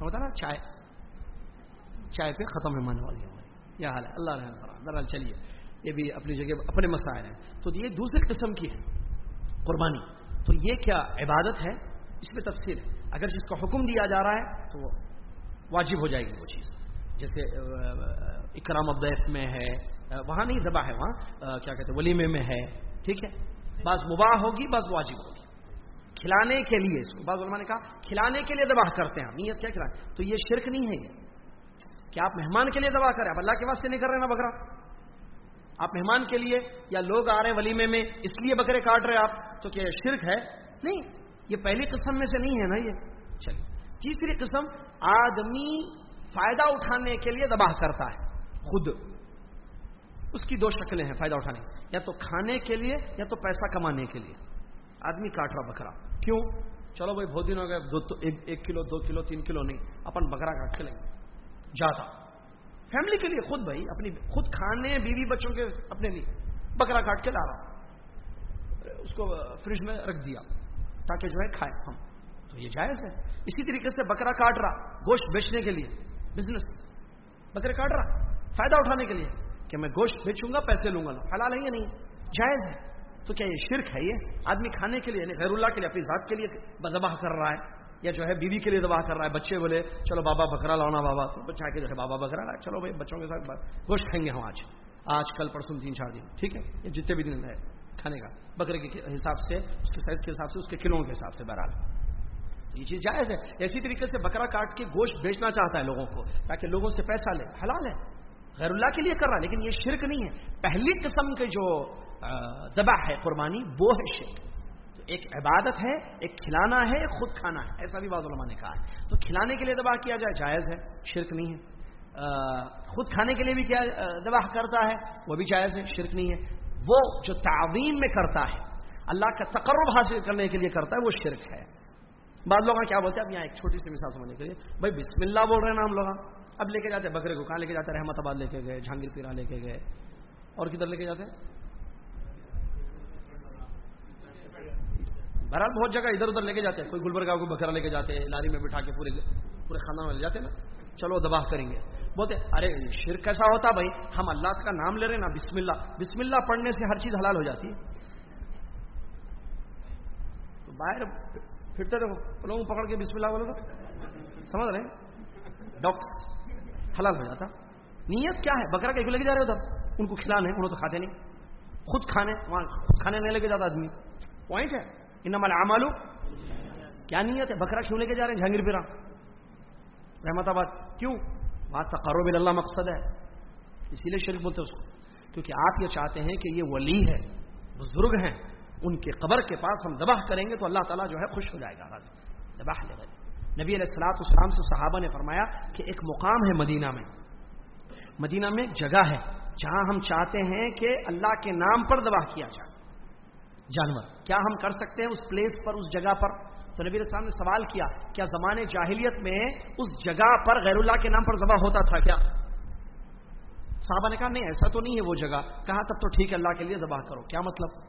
بتا نا چائے۔ چائے پہ ختم مہمان والی ہماری۔ یہ حال ہے؟ اللہ رحم بہرحال چلیے۔ یہ بھی اپنی جگہ اپنے مسائل ہیں۔ تو یہ دوسرے قسم کی ہے۔ قربانی۔ تو یہ کیا عبادت ہے؟ اس میں تفصیل ہے۔ اگر جس کو حکم دیا جا رہا ہے تو واجب ہو جائے گی وہ چیز۔ جیسے اکرام ابدیف میں ہے۔ وہاں نہیں دبا ہے وہاں کیا کہتے ہیں، ولیمے میں ہے، ٹھیک ہے؟ بعض مباح ہوگی بعض واجب ہوگی۔ کھلانے کے لیے اس کو، بعض علماء نے کہا، کھلانے کے لیے دبا کرتے ہیں نیت کیا کھلانے تو یہ شرک نہیں ہے یہ۔ کہ آپ مہمان کے لیے دبا کریں اب اللہ کے واسطے نہیں کر رہے نا بکرا؟ آپ مہمان کے لیے یا لوگ آ رہے ہیں ولیمے میں، اس لیے بکرے کاٹ رہے آپ، تو کیا شرک ہے؟ نہیں، یہ پہلی قسم میں سے نہیں ہے نا یہ۔ چلیے، تیسری قسم، آدمی فائدہ اٹھانے کے لیے دباہ کرتا ہے، خود۔ اس کی دو شکلیں ہیں فائدہ اٹھانے یا تو کھانے کے لیے یا تو پیسہ کمانے کے لیے۔ آدمی کاٹ رہا بکرا۔ کیوں؟ چلو بھائی، بہت دن ہو گئے ایک کلو، دو کلو، تین کلو نہیں۔ اپن بکرا کاٹ کے لیں گے۔ جاتا۔ فیملی کے لیے خود بھائی، اپنی خود کھانے، بیوی بچوں کے اپنے لیے۔ بکرا کاٹ کے لا رہا اس کو فریج میں رکھ دیا۔ تاکہ جو ہے کھائے ہم۔ تو یہ جائز ہے۔ اسی طریقے سے بکرا کاٹ رہا۔ گوشت بیچنے کے لیے۔ بزنس۔ بکرے کاٹ رہا۔ فائدہ اٹھانے کے لیے۔ کہ میں گوشت بیچوں گا، پیسے لوں گا حلال ہے یا نہیں؟ جائز ہے۔ تو کیا یہ شرک ہے یہ؟ آدمی کھانے کے لیے یعنی غیر اللہ کے لیے، اپنی ذات کے لیے بدباہ کر رہا ہے، یا جو ہے بیوی کے لیے دبا کر رہا ہے، بچے بولے، چلو بابا بکرا لانا بابا۔ بچہ کے جو ہے بابا بکرا لا چلو بھائی بچوں کے ساتھ گوشت کھائیں گے ہم آج۔ آج، کل، پرسوں، تین چار دن۔ ٹھیک ہے؟ یہ جتنے بھی دن ہے کھانے کا۔ بکرے کے حساب سے، اس کے سائز کے حساب سے، اس کے کلو کے حساب سے بہرحال۔ یہ چیز جائز ہے۔ اسی طریقے سے بکرا کاٹ کے گوشت بیچنا چاہتا ہے لوگوں کو، تاکہ لوگوں سے پیسہ لے۔ حلال ہے۔ غیر اللہ کے لیے کر رہا ہے، لیکن یہ شرک نہیں ہے۔ پہلی قسم کے جو دبا ہے قربانی، وہ ہے شرک۔ تو ایک عبادت ہے، ایک کھلانا ہے، ایک خود کھانا ہے۔ ایسا بھی بعض علماء نے کہا ہے۔ تو کھلانے کے لیے دبا کیا جائے، جائز ہے، شرک نہیں ہے۔ خود کھانے کے لیے بھی کیا دبا کرتا ہے، وہ بھی جائز ہے، شرک نہیں ہے۔ وہ جو تعظیم میں کرتا ہے، اللہ کا تقرب حاصل کرنے کے لیے کرتا ہے، وہ شرک ہے۔ بعض لوگ کیا بولتے ہیں؟ اب یہاں ایک چھوٹی سی مثال سمجھنے کے لیے۔ بھائی، بسم اللہ بول رہے ہیں نا ہم لوگ۔ اب لے کے جاتے ہیں، بکرے کو کہاں لے کے جاتے ہیں؟ رحمت آباد لے کے گئے، جہانگیر پیرا لے کے گئے۔ اور کدھر لے کے جاتے ہیں؟ بہرحال بہت جگہ ادھر ادھر لے کے جاتے ہیں۔ کوئی گلبرگا کو بکرا لے کے جاتے ہیں، لاری میں بٹھا کے پورے پورے خاندان میں لے جاتے ہیں نا۔ چلو دباہ کریں گے۔ بولتے ارے شر کیسا ہوتا بھائی؟ ہم اللہ کا نام لے رہے نا، بسم اللہ۔ بسم اللہ پڑھنے سے ہر چیز حلال ہو جاتی تو باہر پھرتے دیکھو لوگوں پکڑ کے بسم اللہ بولو تو۔ سمجھ رہے ہیں؟ ڈاکٹر حلال ہو جاتا۔ نیت کیا ہے؟ بکرا کہ لے کے جا رہے ادھر ان کو کھلانے، انہوں تو کھاتے نہیں۔ خود کھانے، وہاں خود کھانے نہیں لے کے جاتا آدمی۔ پوائنٹ ہے۔ ان عمالو کیا نیت ہے؟ بکرا کیوں لے کے جا رہے ہیں؟ جہانگیر پیرا رحمت آباد۔ کیوں؟ وہاں تقرب اللہ مقصد ہے۔ اسی لیے شریف بولتے اس کو۔ کیونکہ آپ یہ چاہتے ہیں کہ یہ ولی ہے، بزرگ ہیں، ان کے قبر کے پاس ہم دباہ کریں گے تو اللہ تعالیٰ جو ہے خوش ہو جائے گا۔ دباہ لے گئے نبی علیہ السلاط اسلام سے صحابہ نے فرمایا کہ ایک مقام ہے مدینہ میں۔ مدینہ میں ایک جگہ ہے جہاں ہم چاہتے ہیں کہ اللہ کے نام پر دباہ کیا جائے۔ جانور، کیا ہم کر سکتے ہیں اس پلیس پر، اس جگہ پر؟ تو نبی السلام نے سوال کیا کیا زمانے جاہلیت میں اس جگہ پر غیر اللہ کے نام پر ذبح ہوتا تھا کیا؟ صحابہ نے کہا، نہیں، ایسا تو نہیں ہے وہ جگہ۔ کہا، تب تو ٹھیک ہے، اللہ کے لیے ذبح کرو۔ کیا مطلب؟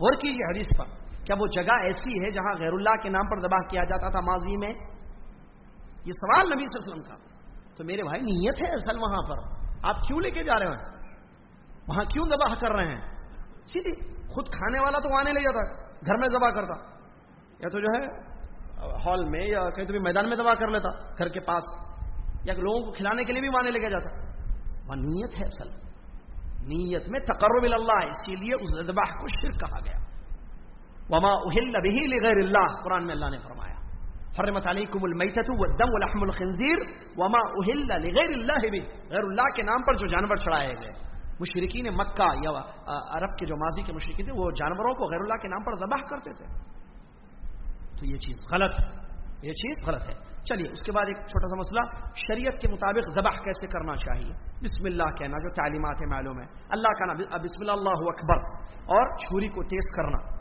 غور کیجیے حدیث پر۔ کیا وہ جگہ ایسی ہے جہاں غیر اللہ کے نام پر ذبح کیا جاتا تھا ماضی میں؟ یہ سوال نبی صلی اللہ علیہ وسلم کا۔ تو میرے بھائی، نیت ہے اصل وہاں پر۔ آپ کیوں لے کے جا رہے ہیں وہاں کیوں ذبح کر رہے ہیں؟ سیدھی، خود کھانے والا تو آنے لے جاتا، گھر میں ذبح کرتا۔ یا تو جو ہے، ہال میں یا کہیں تو بھی میدان میں دبا کر لیتا، گھر کے پاس۔ یا لوگوں کو کھلانے کے لیے بھی مانے لے کے جاتا۔ وہ نیت ہے اصل۔ نیت میں تقرب اللہ، اسی لیے اس ذبح کو شرک کہا گیا۔ وما اہل به لغیر اللہ قرآن میں اللہ نے فرمایا. حرمت علیکم المیتۃ والدم ولحم الخنزیر وما اہل لغیر اللہ بھی غیر اللہ کے نام پر جو جانور چڑھائے گئے. مشرقین مکہ یا عرب کے جو ماضی کے مشرقین تھے، وہ جانوروں کو غیر اللہ کے نام پر ذبح کرتے تھے. تو یہ چیز غلط ہے. یہ چیز غلط ہے. چلیے، اس کے بعد ایک چھوٹا سا مسئلہ. شریعت کے مطابق ذبح کیسے کرنا چاہیے؟ بسم اللہ کہنا جو تعلیمات ہیں، معلوم ہے اللہ کا نام، بسم اللہ اکبر. اور چھری کو تیز کرنا.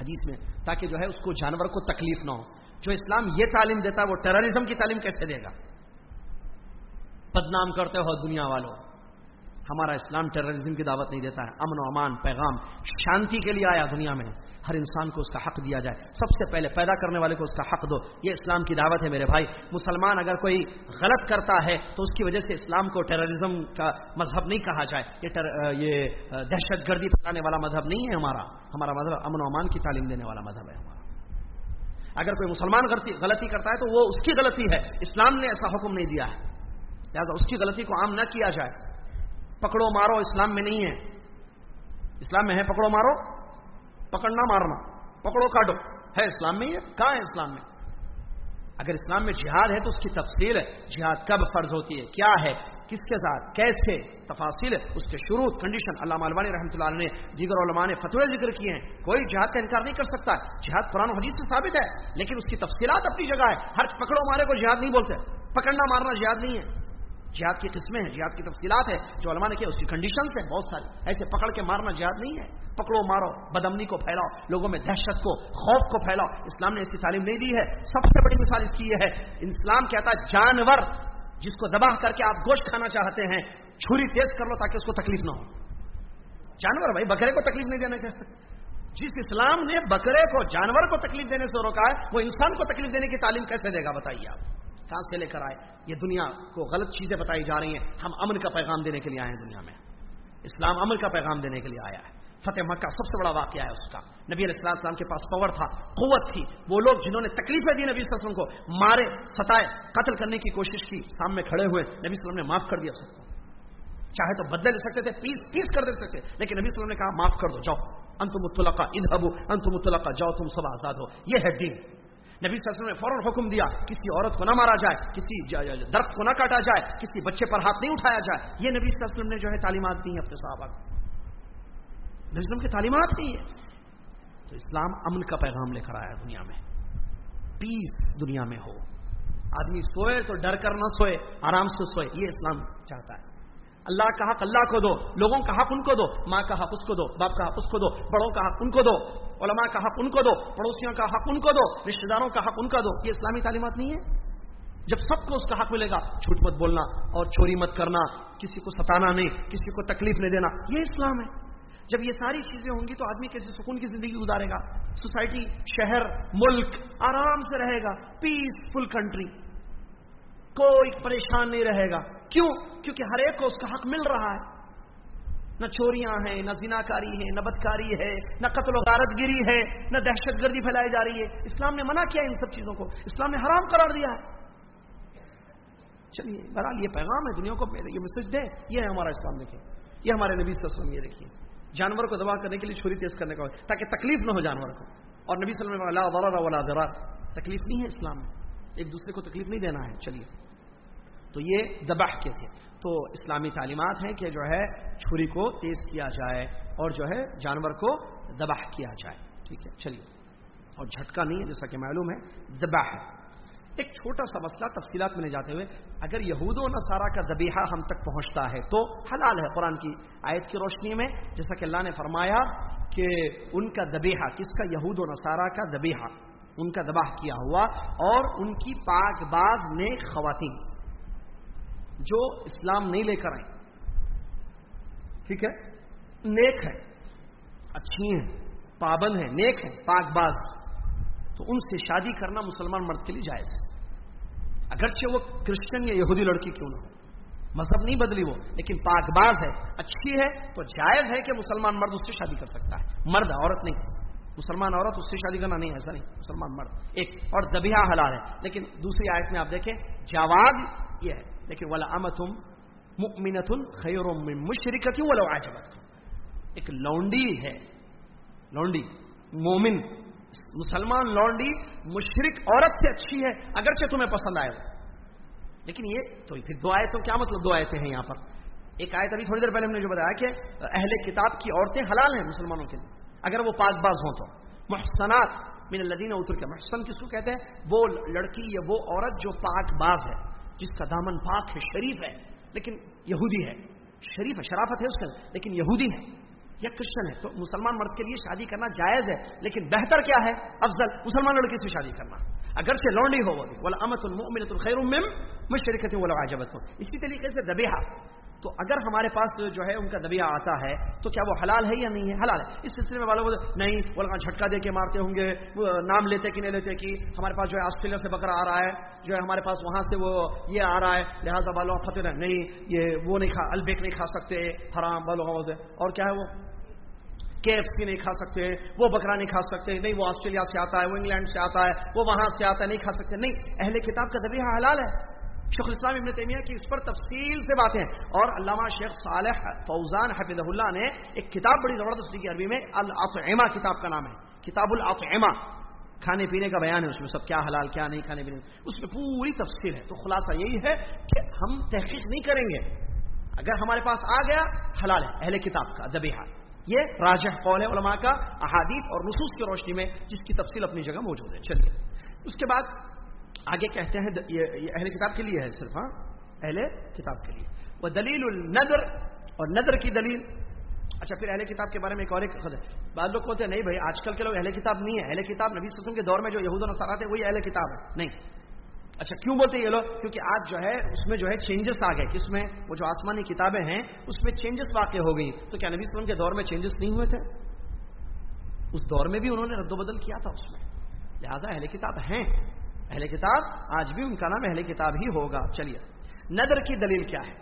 حدیث میں، تاکہ جو ہے اس کو جانور کو تکلیف نہ ہو۔ جو اسلام یہ تعلیم دیتا ہے، وہ ٹیررزم کی تعلیم کیسے دے گا؟ بدنام کرتے ہو دنیا والوں ہمارا اسلام ٹیررزم کی دعوت نہیں دیتا ہے۔ امن و امان، پیغام، شانتی کے لیے آیا دنیا میں۔ ہر انسان کو اس کا حق دیا جائے۔ سب سے پہلے پیدا کرنے والے کو اس کا حق دو۔ یہ اسلام کی دعوت ہے میرے بھائی۔ مسلمان اگر کوئی غلط کرتا ہے تو اس کی وجہ سے اسلام کو ٹیررزم کا مذہب نہیں کہا جائے۔ یہ یہ دہشت گردی پھیلانے والا مذہب نہیں ہے ہمارا۔ ہمارا مذہب امن و امان کی تعلیم دینے والا مذہب ہے ہمارا۔ اگر کوئی مسلمان غلطی کرتا ہے تو وہ اس کی غلطی ہے۔ اسلام نے ایسا حکم نہیں دیا ہے۔ لہٰذا اس کی غلطی کو عام نہ کیا جائے۔ پکڑو مارو اسلام میں نہیں ہے۔ اسلام میں ہے پکڑو مارو۔ پکڑنا مارنا پکڑو کاٹو۔ ہے اسلام میں یہ؟ کہاں ہے اسلام میں؟ اگر اسلام میں جہاد ہے تو اس کی تفصیل ہے۔ جہاد کب فرض ہوتی ہے؟ کیا ہے؟ کس کے ساتھ؟ کیسے تفاصیل ہے۔ اس کے شروع کنڈیشن اللہ مالوانی رحمۃ اللہ نے دیگر علماء نے فتوی ذکر کیے ہیں۔ کوئی جہاد کا انکار نہیں کر سکتا۔ جہاد قرآن و حدیث سے ثابت ہے، لیکن اس کی تفصیلات اپنی جگہ ہے۔ ہر پکڑو مارے کو جہاد نہیں بولتے۔ پکڑنا مارنا جہاد نہیں ہے۔ جہاد کی قسمیں ہیں، جہاد کی تفصیلات ہے جو علماء نے کیا، اس کی کنڈیشنز ہیں بہت ساری۔ ایسے پکڑ کے مارنا جہاد نہیں ہے۔ پکڑو، مارو بدمنی کو پھیلاؤ، لوگوں میں دہشت کو، خوف کو پھیلاؤ۔ اسلام نے اس کی تعلیم نہیں دی ہے۔ سب سے بڑی مثال اس کی یہ ہے۔ اسلام کہتا ہے، جانور جس کو دباہ کر کے آپ گوشت کھانا چاہتے ہیں، چھری تیز کر لو تاکہ اس کو تکلیف نہ ہو۔ جانور بھائی، بکرے کو تکلیف نہیں دینا چاہتے جس اسلام نے بکرے کو، جانور کو تکلیف دینے سے روکا ہے، وہ انسان کو تکلیف دینے کی تعلیم کیسے دے گا؟ بتائیے آپ۔ کہاں سے لے کر آئے۔ یہ دنیا کو غلط چیزیں بتائی جا رہی ہیں۔ ہم امن کا پیغام دینے کے لیے آئے ہیں دنیا میں۔ اسلام امن کا پیغام دینے کے لیے آیا ہے۔ فتح مکہ سب سے بڑا واقعہ ہے اس کا۔ نبی علیہ السلام السلام کے پاس پاور تھا، قوت تھی۔ وہ لوگ جنہوں نے تکلیفیں دی نبی صلی اللہ علیہ وسلم کو، مارے، ستائے، قتل کرنے کی کوشش کی، سامنے کھڑے ہوئے۔ نبی صلی اللہ علیہ وسلم نے معاف کر دیا سب کو۔ چاہے تو بدل دے سکتے تھے، پیس پیس کر دے سکتے۔ لیکن نبی صلی اللہ علیہ وسلم نے کہا، معاف کر دو، جاؤ۔ انت متلقہ ادھبو انت متلقہ جاؤ، تم سب آزاد ہو۔ یہ ہے دین۔ نبی صلی اللہ علیہ وسلم نے فوراً حکم دیا، کسی عورت کو نہ مارا جائے، کسی درخت کو نہ کاٹا جائے، کسی بچے پر ہاتھ نہیں اٹھایا جائے۔ یہ نبی صلی اللہ علیہ وسلم نے جو ہے تعلیمات دی ہیں اپنے صحابہ کو۔ نبی وسلم کی تعلیمات دی ہے تو اسلام امن کا پیغام لے کر آیا دنیا میں۔ پیس دنیا میں ہو۔ آدمی سوئے تو ڈر کر نہ سوئے، آرام سے سوئے، یہ اسلام چاہتا ہے۔ اللہ کا حق اللہ کو دو، لوگوں کا حق ان کو دو، ماں کا حق اس کو دو، باپ کا حق اس کو دو، بڑوں کا حق ان کو دو، علماء کا حق ان کو دو، پڑوسیوں کا حق ان کو دو رشتے داروں کا حق ان کا دو۔ یہ اسلامی تعلیمات نہیں ہے؟ جب سب کو اس کا حق ملے گا، جھوٹ مت بولنا اور چوری مت کرنا، کسی کو ستانا نہیں، کسی کو تکلیف نہیں دینا، یہ اسلام ہے۔ جب یہ ساری چیزیں ہوں گی تو آدمی کیسے سکون کی زندگی گزارے گا؟ سوسائٹی، شہر، ملک آرام سے رہے گا۔ پیسفل کنٹری کوئی پریشان نہیں رہے گا۔ کیوں؟ کیونکہ ہر ایک کو اس کا حق مل رہا ہے۔ نہ چوریاں ہیں، نہ زناکاری ہے نہ بدکاری ہے، نہ قتل و غارت گیری ہے، نہ دہشت گردی پھیلائی جا رہی ہے۔ اسلام نے منع کیا ان سب چیزوں کو۔ اسلام نے حرام قرار دیا ہے۔ چلیے، بہرحال یہ پیغام ہے، دنیا کو یہ میسج دے یہ ہے ہمارا اسلام دیکھیں یہ ہمارے نبی صلی اللہ علیہ وسلم، یہ دیکھیے۔ جانور کو دبا کرنے کے لیے چھری تیز کرنے کا تاکہ تکلیف نہ ہو جانور کو۔ اور نبی صلی اللہ علیہ وسلم تکلیف نہیں ہے اسلام میں۔ ایک دوسرے کو تکلیف نہیں دینا ہے، چلیے۔ تو یہ دباہ کے تھے۔ تو اسلامی تعلیمات ہیں کہ جو ہے چھری کو تیز کیا جائے اور جو ہے جانور کو دباہ کیا جائے۔ ٹھیک ہے، چلیے۔ اور جھٹکا نہیں ہے، جیسا کہ معلوم ہے دباہ ہے ایک چھوٹا سا مسئلہ تفصیلات میں لے جاتے ہوئے، اگر یہود و نصارہ کا دبیحہ ہم تک پہنچتا ہے تو حلال ہے قرآن کی آیت کی روشنی میں، جیسا کہ اللہ نے فرمایا کہ ان کا دبیحہ کس کا؟ یہود و نصارہ کا دبیحہ ان کا دباہ کیا ہوا اور ان کی پاک باز نے خواتین جو اسلام نہیں لے کر آئیں۔ ٹھیک ہے؟ نیک ہے اچھی ہیں پابند ہیں، نیک ہیں، پاک باز۔ تو ان سے شادی کرنا مسلمان مرد کے لیے جائز ہے۔ اگرچہ وہ کرسچن یا یہودی لڑکی کیوں نہ ہو۔ مذہب نہیں بدلی وہ، لیکن پاک باز ہے، اچھی ہے، تو جائز ہے کہ مسلمان مرد اس سے شادی کر سکتا ہے۔ مرد عورت نہیں۔ مسلمان عورت اس سے شادی کرنا نہیں، ایسا نہیں، مسلمان مرد۔ ایک، اور دبیا حلال ہے۔ لیکن دوسری آیت میں آپ دیکھیں، جواز یہ ہے۔ لیکن ولا امتم مؤمنۃ خیر من مشرکۃ ولو ایک لونڈی ہے، لونڈی، مومن۔ مسلمان لونڈی، مشرک عورت سے اچھی ہے، اگرچہ تمہیں پسند آئے۔ لیکن یہ، تو پھر دو آئے تو کیا مطلب دو آیتیں ہیں یہاں پر؟ ایک آیت ابھی تھوڑی دیر پہلے ہم نے جو بتایا کہ اہل کتاب کی عورتیں حلال ہیں مسلمانوں کے لیے۔ اگر وہ پاس باز ہوں تو۔ محسنات من الذین اتر کے محسن کس کو کہتے ہیں؟ وہ لڑکی یا وہ عورت جو پاک باز ہے، جس کا دامن پاک ہے، شریف ہے، لیکن یہودی ہے۔ شریف ہے، شرافت ہے اس کا لیکن یہودی ہے یا کرسچن ہے، تو مسلمان مرد کے لیے شادی کرنا جائز ہے، لیکن بہتر کیا ہے؟ افضل مسلمان لڑکی سے شادی کرنا۔ اگر سے لونڈی ہو وہ امت المؤمنۃ الخیر من مشرکت ولا عجبت ہو اسی طریقے سے دبیحہ تو اگر ہمارے پاس جو ہے ان کا دبیا آتا ہے، تو کیا وہ حلال ہے یا نہیں ہے؟ حلال ہے۔ اس سلسلے میں والوں کو نہیں وہ جھٹکا دے کے مارتے ہوں گے نام لیتے کہ نہیں لیتے کہ ہمارے پاس جو ہے آسٹریلیا سے بکرا آ رہا ہے، جو ہے ہمارے پاس وہاں سے وہ یہ آ رہا ہے، لہٰذا والوں فتح نہیں، یہ وہ نہیں کھا، البیک نہیں کھا سکتے، حرام والوں اور کیا ہے وہ؟ کے ایف سی نہیں کھا سکتے، وہ بکرا نہیں کھا سکتے، نہیں، وہ آسٹریلیا سے آتا ہے، وہ انگلینڈ سے آتا ہے، وہ وہاں سے آتا ہے، نہیں کھا سکتے۔ نہیں، اہل کتاب کا دبیہ حلال ہے۔ شیخ الاسلام ابن تیمیہ کی اس پر تفصیل سے باتیں۔ اور علامہ شیخ صالح فوزان حفظ اللہ نے ایک کتاب بڑی زبردست کی عربی میں العطعمہ کتاب کا نام ہے۔ کتاب العطعمہ کھانے پینے کا بیان ہے اس میں، سب کیا حلال، کیا نہیں، کھانے پینے۔ اس میں پوری تفصیل ہے۔ تو خلاصہ یہی ہے کہ ہم تحقیق نہیں کریں گے۔ اگر ہمارے پاس آ گیا، حلال ہے، اہل کتاب کا، ذبیحہ۔ یہ راجہ قول ہے علماء کا احادیث اور نصوص کی روشنی میں جس کی تفصیل اپنی جگہ موجود ہے۔ چلیے۔ اس کے بعد آگے کہتے ہیں یہ اہل کتاب کے لیے ہے صرف ہاں؟ اہل کتاب کے لیے۔ وہ دلیل النظر اور نظر کی دلیل۔ اچھا پھر اہل کتاب کے بارے میں ایک اور ایک بعض لوگ کہتے ہیں، نہیں بھائی، آج کل کے لوگ اہل کتاب نہیں ہے اہل کتاب نبی سسم کے دور میں جو یہود و نصارہ تھے، وہی اہل کتاب ہے نہیں۔ اچھا کیوں بولتے یہ لوگ؟ کیونکہ آج جو ہے، اس میں جو ہے چینجز آ گئے۔ کس میں؟ وہ جو آسمانی کتابیں ہیں، اس میں چینجز واقع ہو گئی تو کیا نبی وسلم کے دور میں چینجز نہیں ہوئے تھے؟ اس دور میں بھی انہوں نے رد و بدل کیا تھا اس میں۔ لہذا اہل کتاب ہیں۔ اہل کتاب، آج بھی ان کا نام اہل کتاب ہی ہوگا۔ چلیے، نظر کی دلیل کیا ہے؟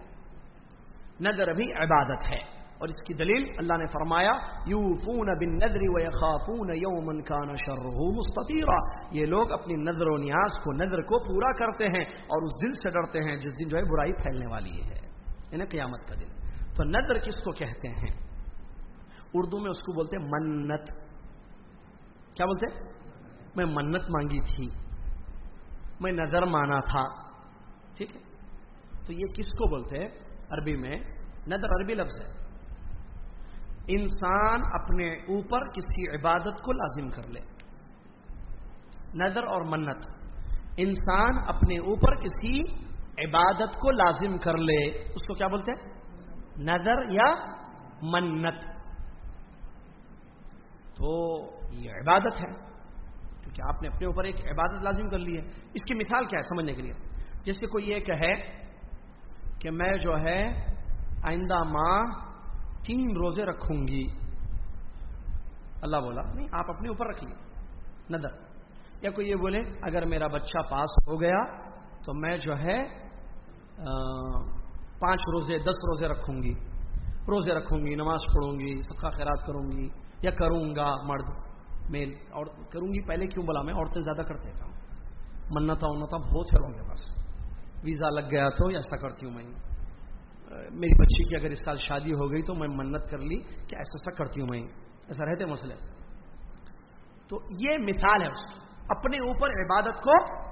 نظر بھی عبادت ہے۔ اور اس کی دلیل اللہ نے فرمایا یو فون بن ندری یومن کان شرح مستطیرا۔ یہ لوگ اپنی نظر و نیاز کو، نظر کو پورا کرتے ہیں اور اس دل سے ڈرتے ہیں جس دن جو ہے برائی پھیلنے والی ہے۔ انہیں قیامت کا دن۔ تو نظر کس کو کہتے ہیں؟ اردو میں اس کو بولتے ہیں منت۔ کیا بولتے؟ میں منت مانگی تھی۔ میں نظر مانا تھا۔ ٹھیک ہے؟ تو یہ کس کو بولتے ہیں؟ عربی میں نظر عربی لفظ ہے۔ انسان اپنے اوپر کسی عبادت کو لازم کر لے۔ نظر اور منت۔ انسان اپنے اوپر کسی عبادت کو لازم کر لے۔ اس کو کیا بولتے ہیں؟ نظر یا منت۔ تو یہ عبادت ہے۔ کیونکہ آپ نے اپنے اوپر ایک عبادت لازم کر لی ہے۔ اس کی مثال کیا ہے سمجھنے کے لیے؟ جیسے کوئی یہ کہے کہ میں جو ہے آئندہ ماہ تین روزے رکھوں گی۔ اللہ بولا، نہیں، آپ اپنے اوپر رکھ لیے نظر۔ یا کوئی یہ بولے، اگر میرا بچہ پاس ہو گیا تو میں جو ہے پانچ روزے، دس روزے رکھوں گی۔ روزے رکھوں گی، نماز پڑھوں گی سب کا خیرات کروں گی یا کروں گا مرد۔ میل اور کروں گی پہلے کیوں بولا میں؟ عورتیں زیادہ کرتے ہیں کام۔ منتا انتا بہت ہے لوگوں کے پاس ویزا لگ گیا تو ایسا کرتی ہوں میں۔ میری بچی کی اگر اس سال شادی ہو گئی تو میں منت کر لی کہ ایسا ایسا کرتی ہوں میں۔ ایسا رہتے مسئلے۔ تو یہ مثال ہے اس اپنے اوپر عبادت کو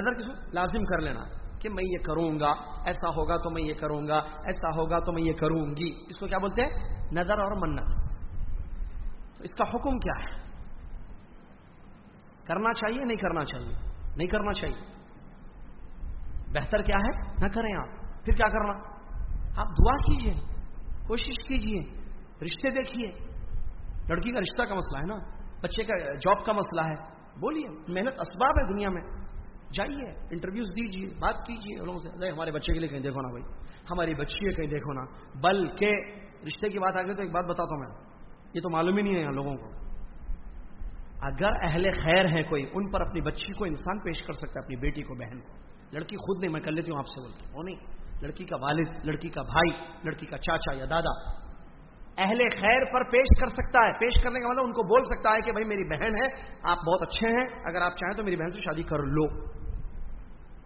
نظر کس لازم کر لینا کہ میں یہ کروں گا، ایسا ہوگا تو میں یہ کروں گا، ایسا ہوگا تو میں یہ کروں گی۔ اس کو کیا بولتے ہیں؟ نظر اور منت۔ تو اس کا حکم کیا ہے؟ کرنا چاہیے نہیں کرنا چاہیے؟ نہیں کرنا چاہیے۔ بہتر کیا ہے؟ نہ کریں آپ۔ پھر کیا کرنا؟ آپ دعا کیجیے۔ کوشش کیجیے۔ رشتے دیکھیے۔ لڑکی کا رشتہ کا مسئلہ ہے نا؟ بچے کا جاب کا مسئلہ ہے۔ بولیے، محنت اسباب ہے دنیا میں۔ جائیے، انٹرویوز دیجیے بات کیجیے لوگوں سے، ارے، ہمارے بچے کے لیے کہیں دیکھو نا بھائی۔ ہماری بچی ہے کہیں دیکھو نا۔ بلکہ رشتے کی بات آ گئی تو ایک بات بتاتا ہوں میں۔ یہ تو معلوم ہی نہیں ہے یہاں لوگوں کو۔ اگر اہل خیر ہیں کوئی، ان پر اپنی بچی کو انسان پیش کر سکتا ہے، اپنی بیٹی کو، بہن کو۔ لڑکی خود نہیں، میں کر لیتی ہوں آپ سے بولتی وہ نہیں۔ لڑکی کا والد، لڑکی کا بھائی، لڑکی کا چاچا یا دادا۔ اہل خیر پر پیش کر سکتا ہے۔ پیش کرنے کا مطلب ان کو بول سکتا ہے کہ بھائی میری بہن ہے، آپ بہت اچھے ہیں، اگر آپ چاہیں تو میری بہن سے شادی کر لو۔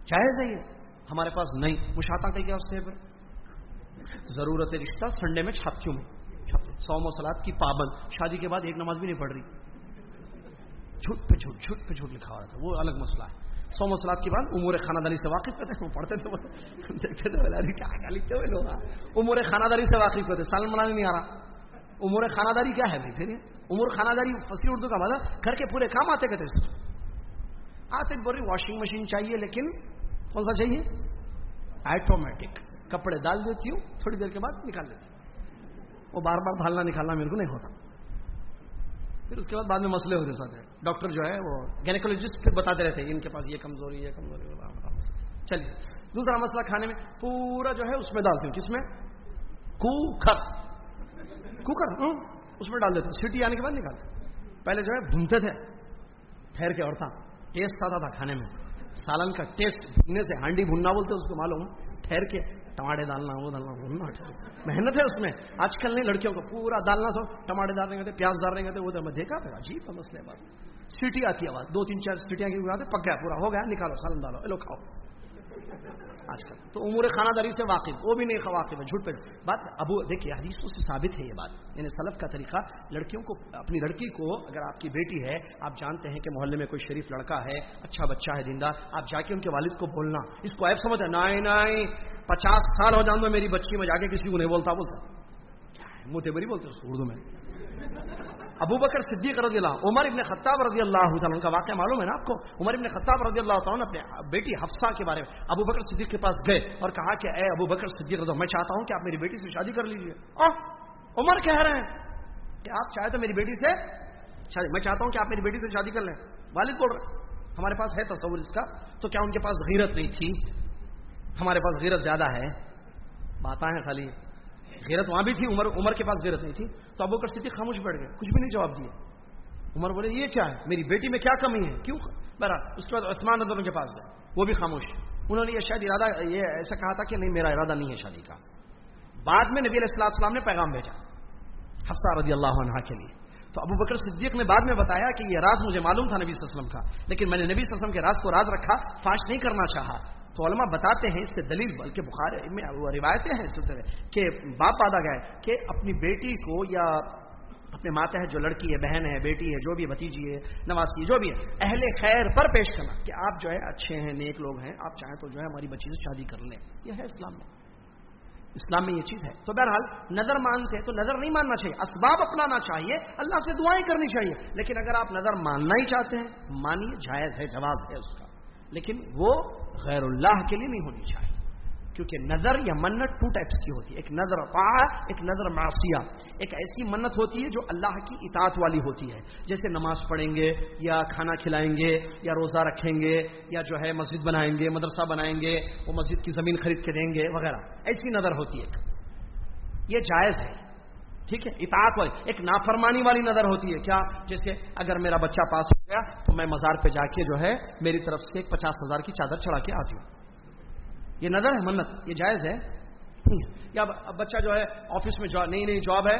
چاہے نہیں ہمارے پاس نہیں۔ مشاطہ کہ کیا اس سے ضرورت رشتہ، سنڈے میں چھاپتی ہوں سو مسلات کی پابند۔ شادی کے بعد ایک نماز بھی نہیں پڑھ رہی۔ جھوٹ پہ جھوٹ جھوٹ پہ جھوٹ لکھا ہوا تھا۔ وہ الگ مسئلہ ہے۔ سو مسلات کے بعد امور خانہ داری سے واقف کرتے وہ پڑھتے تھے۔ دیکھتے تھے۔ کیا لکھتے ہوئے لوگ امور خانہ داری سے واقف ہوتے سالن بنانے نہیں آ رہا۔ امور خانہ داری کیا ہے؟ پھر امور خانہ داری فصلی اردو کا مطلب گھر کے پورے کام آتے کہتے آتے بول رہی واشنگ مشین چاہیے، لیکن کون سا چاہیے؟ آٹومیٹک کپڑے ڈال دیتی ہوں، تھوڑی دیر کے بعد نکال دیتی ہوں۔ وہ بار بار ڈھالنا نکالنا میرے کو نہیں ہوتا۔ پھر اس کے بعد بعد میں مسئلے ہوتے ساتھ ڈاکٹر جو ہے وہ گینیکولوجسٹ پھر بتاتے رہتے ہیں ان کے پاس یہ کمزوری یہ کمزوری چلیے، دوسرا مسئلہ کھانے میں پورا جو ہے اس میں ڈالتی ہوں کس میں؟ کوکر۔ کوکر اس میں ڈال دیتے سیٹی آنے کے بعد نکالتے پہلے جو ہے بھونتے تھے۔ ٹھہر کے اور تھا۔ ٹیسٹ آتا تھا کھانے میں۔ سالن کا ٹیسٹ بھوننے سے ہانڈی بھوننا بولتے اس کو معلوم۔ ٹھہر کے ٹماٹے ڈالنا وہ ڈالنا وہ محنت ہے اس میں آج کل نہیں لڑکیوں کو پورا ڈالنا سو ٹماٹے ڈالنے گئے تھے پیاز ڈال گئے تھے وہ میں دیکھا پھر عجیب ہے بات سیٹی آتی ہے آواز دو تین چار سیٹیاں کی پک گیا پورا ہو گیا نکالو سالن ڈالو لو کھاؤ آج کل تو امور خانہ داری سے واقف، وہ بھی نہیں واقف ہے، جھوٹ پہ بات ابو، دیکھیے حدیثوں سے ثابت ہے یہ بات۔ یعنی سلف کا طریقہ، لڑکیوں کو، اپنی لڑکی کو اگر آپ کی بیٹی ہے، آپ جانتے ہیں کہ محلے میں کوئی شریف لڑکا ہے اچھا بچہ ہے، دیندار، آپ جا کے ان کے والد کو بولنا۔ اس کو ایپ سمجھ ہے نائن پچاس سال ہو جاؤں میں میری بچی میں جا کے کسی کو نہیں بولتا بولتا۔ کیا ہے؟ منہ بری بولتے اردو میں۔ ابو بکر صدیق رضی اللہ عمر ابن خطاب رضی اللہ تعالیٰ کا واقعہ معلوم ہے نا آپ کو؟ عمر ابن خطاب رضی اللہ تعالیٰ اپنے بیٹی حفصہ کے بارے میں، ابو بکر صدیق کے پاس گئے اور کہا کہ اے ابو بکر صدیق رضی میں چاہتا ہوں کہ آپ میری بیٹی سے شادی کر لیجیے عمر کہہ رہے ہیں کہ آپ چاہے تو میری بیٹی سے شادی، میں چاہتا ہوں کہ آپ میری بیٹی سے شادی کر لیں۔ والد بول رہے ہمارے پاس ہے تصور اس کا، تو کیا ان کے پاس غیرت نہیں تھی؟ ہمارے پاس غیرت زیادہ ہے؟ بات ہیں خالی۔ غیرت وہاں بھی تھی، عمر عمر کے پاس غیرت نہیں تھی۔ تو ابو کر ستھی خاموش بیٹھ گئے، کچھ بھی نہیں جواب دیے۔ عمر بولے، یہ کیا ہے؟ میری بیٹی میں کیا کمی ہے؟ کیوں برا، اس کے بعد عثمان ادر کے پاس گئے، وہ بھی خاموش۔ انہوں نے یہ شاید ارادہ، یہ ایسا کہا تھا کہ نہیں، میرا ارادہ نہیں ہے شادی کا۔ بعد میں نبی علیہ السلام السلام نے پیغام بھیجا، حفصہ رضی اللہ عنہ کے لیے۔ تو ابو بکر صدیق نے بعد میں بتایا کہ یہ راز مجھے معلوم تھا نبی صلی اللہ علیہ وسلم کا، لیکن میں نے نبی صلی اللہ علیہ وسلم کے راز کو راز رکھا فاش نہیں کرنا چاہا۔ تو علماء بتاتے ہیں، اس سے دلیل، بلکہ بخار میں روایتیں ہیں اس سلسلے کہ باپ پادا گئے، کہ اپنی بیٹی کو یا اپنے ماتے ہے، جو لڑکی ہے، بہن ہے، بیٹی ہے، جو بھی بھتیجی ہے نواسی جو بھی ہے، اہل خیر پر پیش کرنا، کہ آپ جو ہے اچھے ہیں، نیک لوگ ہیں، آپ چاہیں تو جو ہے ہماری بچی سے شادی کر لیں۔ یہ ہے اسلام میں۔ اسلام میں یہ چیز ہے۔ تو بہرحال نظر مانتے ہیں تو نظر نہیں ماننا چاہیے، اسباب اپنانا چاہیے، اللہ سے دعائیں کرنی چاہیے، لیکن اگر آپ نظر ماننا ہی چاہتے ہیں، مانیے، جائز ہے، جواز ہے اس کا۔ لیکن وہ غیر اللہ کے لیے نہیں ہونی چاہیے۔ کیونکہ نظر یا منت ٹو ٹائپس کی ہوتی ہے۔ ایک نظر طاعہ ایک نظر معصیہ۔ ایک ایسی منت ہوتی ہے جو اللہ کی اطاعت والی ہوتی ہے۔ جیسے نماز پڑھیں گے یا کھانا کھلائیں گے یا روزہ رکھیں گے یا جو ہے مسجد بنائیں گے، مدرسہ بنائیں گے، وہ مسجد کی زمین خرید کے دیں گے، وغیرہ۔ ایسی نظر ہوتی ہے۔ یہ جائز ہے۔ ٹھیک ہے؟ اطاعت والی۔ ایک نافرمانی والی نظر ہوتی ہے۔ کیا؟ جیسے اگر میرا بچہ پاس ہو گیا تو میں مزار پہ جا کے جو ہے میری طرف سے ایک پچاس ہزار کی چادر چڑھا کے آتی ہوں۔ یہ نظر ہے منت؟ یہ جائز ہے؟ یا بچہ جو ہے آفس میں نئی نئی جاب ہے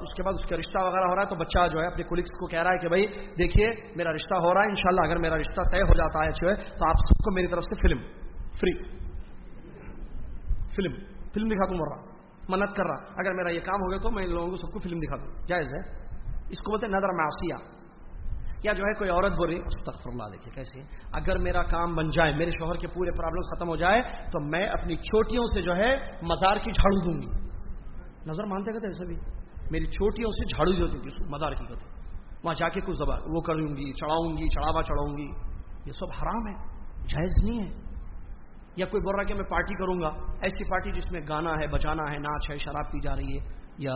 اس کے بعد اس کا رشتہ وغیرہ ہو رہا ہے تو بچہ جو ہے اپنے کولیگس کو کہہ رہا ہے کہ بھائی، دیکھیے میرا رشتہ ہو رہا ہے، انشاءاللہ اگر میرا رشتہ طے ہو جاتا ہے جو ہے تو آپ سب کو میری طرف سے فلم، فری، فلم فلم دکھا دوں رہا منت کر رہا اگر میرا یہ کام ہو گیا تو میں ان لوگوں کو سب کو فلم دکھا دوں جائز ہے۔ اس کو بولتے نظر معاشیہ۔ یا جو ہے کوئی عورت بول رہی تخر اللہ دیکھیے کیسے اگر میرا کام بن جائے، میرے شوہر کے پورے پرابلم ختم ہو جائے، تو میں اپنی چوٹیوں سے جو ہے مزار کی جھاڑو دوں گی۔ نظر مانتے کہتے ایسے بھی میری چوٹیوں سے جھاڑو دیتی ہوں مزار کی کہتے وہاں جا کے کچھ زبان، وہ کروں گی، چڑھاؤں گی، چڑھاوا چڑھاؤں گی۔ یہ سب حرام ہے، جائز نہیں ہے۔ یا کوئی بول رہا کہ میں پارٹی کروں گا، ایسی پارٹی جس میں گانا ہے، بجانا ہے، ناچ ہے، شراب پی جا رہی ہے، یا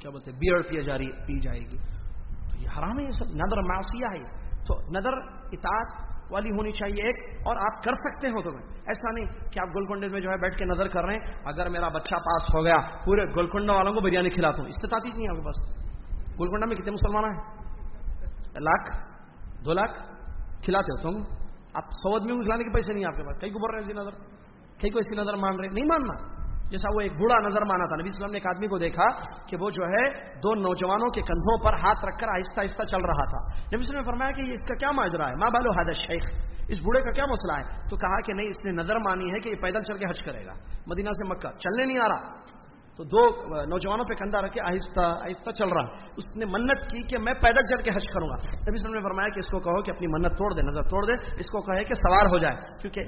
کیا بولتے بیئر پیا جا رہی پی جائے گی۔ یہ حرام ہے، یہ سب نظر معصیہ ہے۔ تو نظر اطاعت والی ہونی چاہیے ایک، اور آپ کر سکتے ہو تمہیں ایسا نہیں کہ آپ گولکنڈے میں جو ہے بیٹھ کے نظر کر رہے ہیں، اگر میرا بچہ پاس ہو گیا، پورے گولکنڈا والوں کو بریانی کھلاتا ہوں۔ استطاعت ہی نہیں آپ کے پاس۔ گولکنڈا میں کتنے مسلمان ہیں؟ لاکھ، دو لاکھ کھلاتے ہو تم۔ آپ سو آدمی کو کھلانے کے پیسے نہیں آپ کے پاس۔ کئی کو بول رہے ہیں نظر؟ کئی کو ایسی نظر مان رہے نہیں ماننا۔ جیسا وہ ایک بوڑھا نظر مانا تھا۔ نبی وسلم نے ایک آدمی کو دیکھا کہ وہ جو ہے دو نوجوانوں کے کندھوں پر ہاتھ رکھ کر آہستہ آہستہ چل رہا تھا۔ نبی وسلم نے فرمایا کہ اس کا کیا ماجرا ہے؟ ماں بالو حد شیخ اس بوڑھے کا کیا مسئلہ ہے؟ تو کہا کہ نہیں، اس نے نظر مانی ہے کہ یہ پیدل چل کے حج کرے گا۔ مدینہ سے مکہ۔ چلنے نہیں آ رہا۔ تو دو نوجوانوں پہ کندھا رکھے، آہستہ آہستہ چل رہا۔ اس نے منت کی کہ میں پیدل چل کے حج کروں گا۔ نبی وسلم نے فرمایا کہ اس کو کہو کہ اپنی منت توڑ دے، نظر توڑ دے۔ اس کو کہے کہ سوار ہو جائے، کیونکہ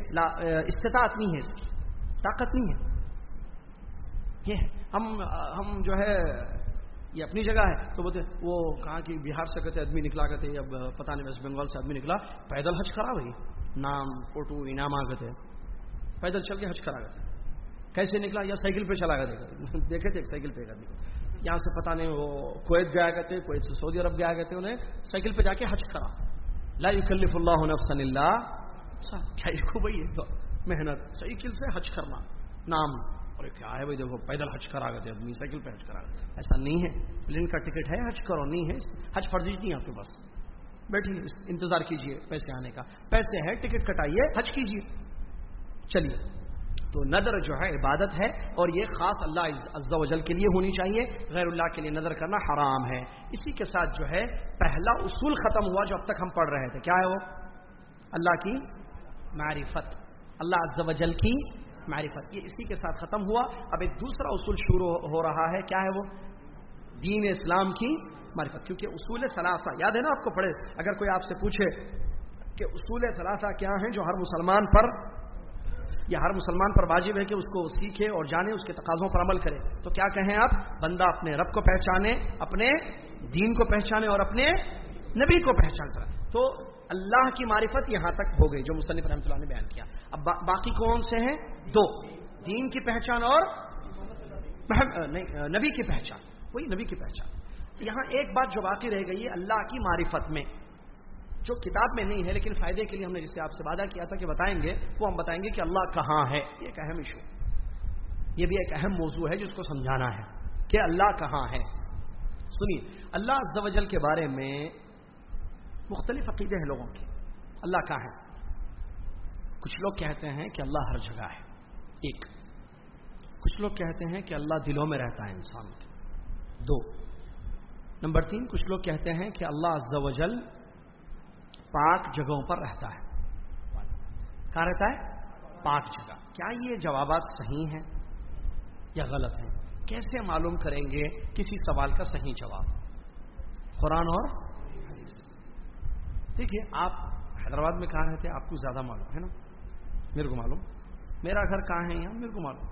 استطاعت نہیں ہے اس کی، طاقت نہیں ہے۔ ہم ہم جو ہے، یہ اپنی جگہ ہے۔ تو بولتے، وہ کہاں کی بہار سے کہتے آدمی نکلا کرتے اب پتہ نہیں، ویسٹ بنگال سے آدمی نکلا۔ پیدل حج کرا بھائی، نام، فوٹو، انعام آ گئے پیدل چل کے حج کرا گئے کیسے نکلا؟ یا سائیکل پہ چلا گئے (laughs) دیکھے تھے سائیکل پہ آدمی یہاں سے پتہ نہیں وہ کویت گیا کرتے کویت سے سعودی عرب گیا کرتے انہیں سائیکل پہ جا کے حج کرا۔ لا یکلف اللہ نفسا اللہ کیا بھائی محنت۔ سائیکل سے حج کرنا۔ نام۔ اور کیا ہے بھائی، دیکھو، پیدل حج کرا گئے آدمی سائیکل پہ حج کرا گئے۔ ایسا نہیں ہے۔ پلین کا ٹکٹ ہے، حج کرو۔ نہیں ہے۔ حج فرضی نہیں آپ کے پاس۔ بیٹھیے انتظار کیجیے پیسے آنے کا۔ پیسے ہے ٹکٹ کٹائیے، حج کیجیے۔ چلیے۔ تو نظر جو ہے عبادت ہے اور یہ خاص اللہ عز و جل کے لیے ہونی چاہیے، غیر اللہ کے لیے نظر کرنا حرام ہے۔ اسی کے ساتھ جو ہے پہلا اصول ختم ہوا جو اب تک ہم پڑھ رہے تھے۔ کیا ہے وہ؟ اللہ کی معرفت، اللہ عز و جل کی معرفت۔ یہ اسی کے ساتھ ختم ہوا۔ اب ایک دوسرا اصول شروع ہو رہا ہے۔ کیا ہے وہ؟ دین اسلام کی معرفت۔ کیونکہ اصول ثلاثہ، یاد ہے نا آپ کو پڑھے؟ اگر کوئی آپ سے پوچھے کہ اصول ثلاثہ کیا ہیں جو ہر مسلمان پر یا ہر مسلمان پر واجب ہے کہ اس کو سیکھے اور جانے، اس کے تقاضوں پر عمل کرے۔ تو کیا کہیں آپ؟ بندہ اپنے رب کو پہچانے، اپنے دین کو پہچانے اور اپنے نبی کو پہچان کرے۔ تو اللہ کی معرفت یہاں تک ہو گئی، جو مصنف رحمۃ اللہ نے بیان کیا۔ اب باقی کون سے ہیں؟ دو۔ دین کی پہچان اور نبی کی پہچان۔ وہی نبی کی پہچان۔ یہاں ایک بات جو باقی رہ گئی ہے، اللہ کی معرفت میں۔ جو کتاب میں نہیں ہے، لیکن فائدے کے لیے ہم نے جس سے آپ سے وعدہ کیا تھا کہ بتائیں گے، وہ ہم بتائیں گے کہ اللہ کہاں ہے۔ یہ ایک اہم ایشو یہ بھی ایک اہم موضوع ہے جس کو سمجھانا ہے کہ اللہ کہاں ہے۔ سنیے، اللہ عز و جل کے بارے میں مختلف عقیدے ہیں لوگوں کے۔ اللہ کا ہے؟ کچھ لوگ کہتے ہیں کہ اللہ ہر جگہ ہے۔ ایک۔ کچھ لوگ کہتے ہیں کہ اللہ دلوں میں رہتا ہے انسان۔ کے دو۔ نمبر تین، کچھ لوگ کہتے ہیں کہ اللہ عز و جل پاک جگہوں پر رہتا ہے۔ کہاں رہتا ہے؟ پاک جگہ۔ کیا یہ جوابات صحیح ہیں یا غلط ہیں؟ کیسے معلوم کریں گے کسی سوال کا صحیح جواب؟ قرآن اور دیکھیے، آپ حیدرآباد میں کہاں رہتے آپ کو زیادہ معلوم، ہے نا؟ میرے کو معلوم۔ میرا گھر کہاں ہے یہاں؟ میرے کو معلوم۔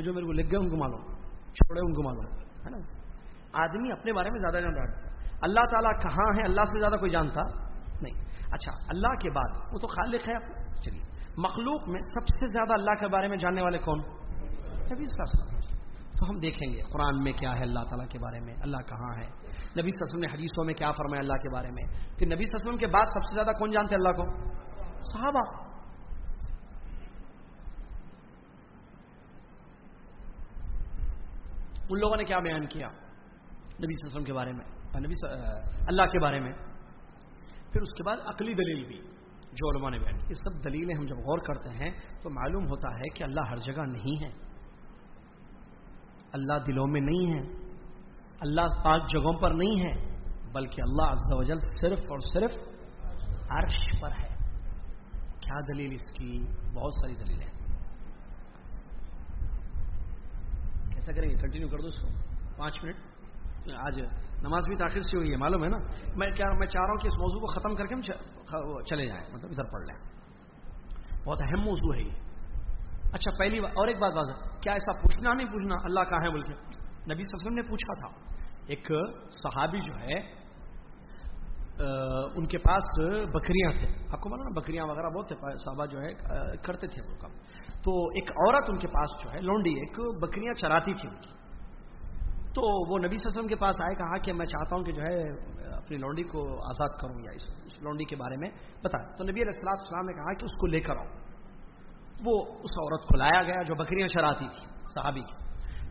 جو میرے کو لکھ گئے ان کو معلوم، چھوڑے ان کو معلوم، ہے نا؟ آدمی اپنے بارے میں زیادہ جان رہا اللہ تعالیٰ کہاں ہے؟ اللہ سے زیادہ کوئی جانتا نہیں۔ اچھا اللہ کے بعد، وہ تو خالق ہے۔ چلیے، مخلوق میں سب سے زیادہ اللہ کے بارے میں جاننے والے کون؟ نبی صلی اللہ علیہ وسلم۔ تو ہم دیکھیں گے قرآن میں کیا ہے اللہ تعالیٰ کے بارے میں، اللہ کہاں ہے۔ نبی صلی اللہ علیہ وسلم نے حدیثوں میں کیا فرمایا اللہ کے بارے میں۔ پھر نبی صلی اللہ علیہ وسلم کے بعد سب سے زیادہ کون جانتے اللہ کو؟ صحابہ۔ ان لوگوں نے کیا بیان کیا نبی صلی اللہ علیہ وسلم کے بارے میں؟ نبی اللہ کے بارے میں۔ پھر اس کے بعد عقلی دلیل بھی جو علماء نے بیان یہ سب دلیلیں ہم جب غور کرتے ہیں تو معلوم ہوتا ہے کہ اللہ ہر جگہ نہیں ہے۔ اللہ دلوں میں نہیں ہے۔ اللہ پاک جگہوں پر نہیں ہے، بلکہ اللہ عز و جل صرف اور صرف عرش پر ہے۔ کیا دلیل اس کی؟ بہت ساری دلیلیں۔ کیسا کریں گے؟ کنٹینیو کر دو اس کو۔ پانچ منٹ۔ آج نماز بھی تاخیر سے ہوئی ہے، معلوم ہے نا؟ میں کیا، میں چاہ رہا ہوں کہ اس موضوع کو ختم کر کے ہم چلے جائیں مطلب ادھر پڑھ لیں۔ بہت اہم موضوع ہے یہ۔ اچھا پہلی بات، اور ایک بات بات کیا ایسا پوچھنا نہیں پوچھنا؟ اللہ کہاں ہے بول کے نبی وسلم نے پوچھا تھا۔ ایک صحابی جو ہے ان کے پاس بکریاں تھے۔ آپ کو معلوم نا، بکریاں وغیرہ بہت تھے، صحابہ جو ہے کرتے تھے وہ کام۔ تو ایک عورت ان کے پاس جو ہے، لونڈی، ایک بکریاں چراتی تھی ان کی۔ تو وہ نبی وسلم کے پاس آئے، کہا کہ میں چاہتا ہوں کہ جو ہے، اپنی لونڈی کو آزاد کروں یا اس لونڈی کے بارے میں بتائیں۔ تو نبی علیہ السلام السلام نے کہا کہ اس کو لے کر آؤ۔ وہ اس عورت کو لایا گیا جو بکریاں چراتی تھی، صحابی کی۔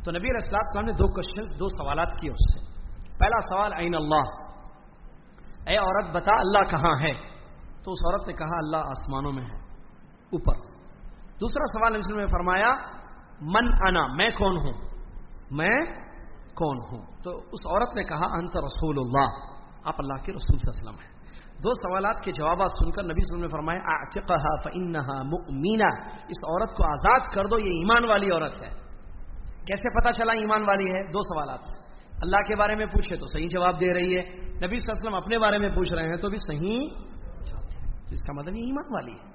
تو نبی علیہ السلام السلام نے دو کوشچن دو سوالات کیے اس سے۔ پہلا سوال عین اللہ؟ اے عورت، بتا اللہ کہاں ہے؟ تو اس عورت نے کہا، اللہ آسمانوں میں ہے، اوپر۔ دوسرا سوال نے فرمایا، من انا؟ میں کون ہوں؟ میں کون ہوں؟ تو اس عورت نے کہا، انت رسول اللہ، آپ اللہ کے رسول صلی اللہ علیہ وسلم ہیں۔ دو سوالات کے جوابات سن کر نبی صلی اللہ علیہ وسلم نے فرمایا اعتقها فانها مؤمنہ۔ اس عورت کو آزاد کر دو، یہ ایمان والی عورت ہے۔ کیسے پتا چلا ایمان والی ہے؟ دو سوالات۔ اللہ کے بارے میں پوچھے تو صحیح جواب دے رہی ہے۔ نبی صلی اللہ علیہ وسلم اپنے بارے میں پوچھ رہے ہیں تو بھی صحیح تو اس کا مطلب یہ ایمان والی ہے۔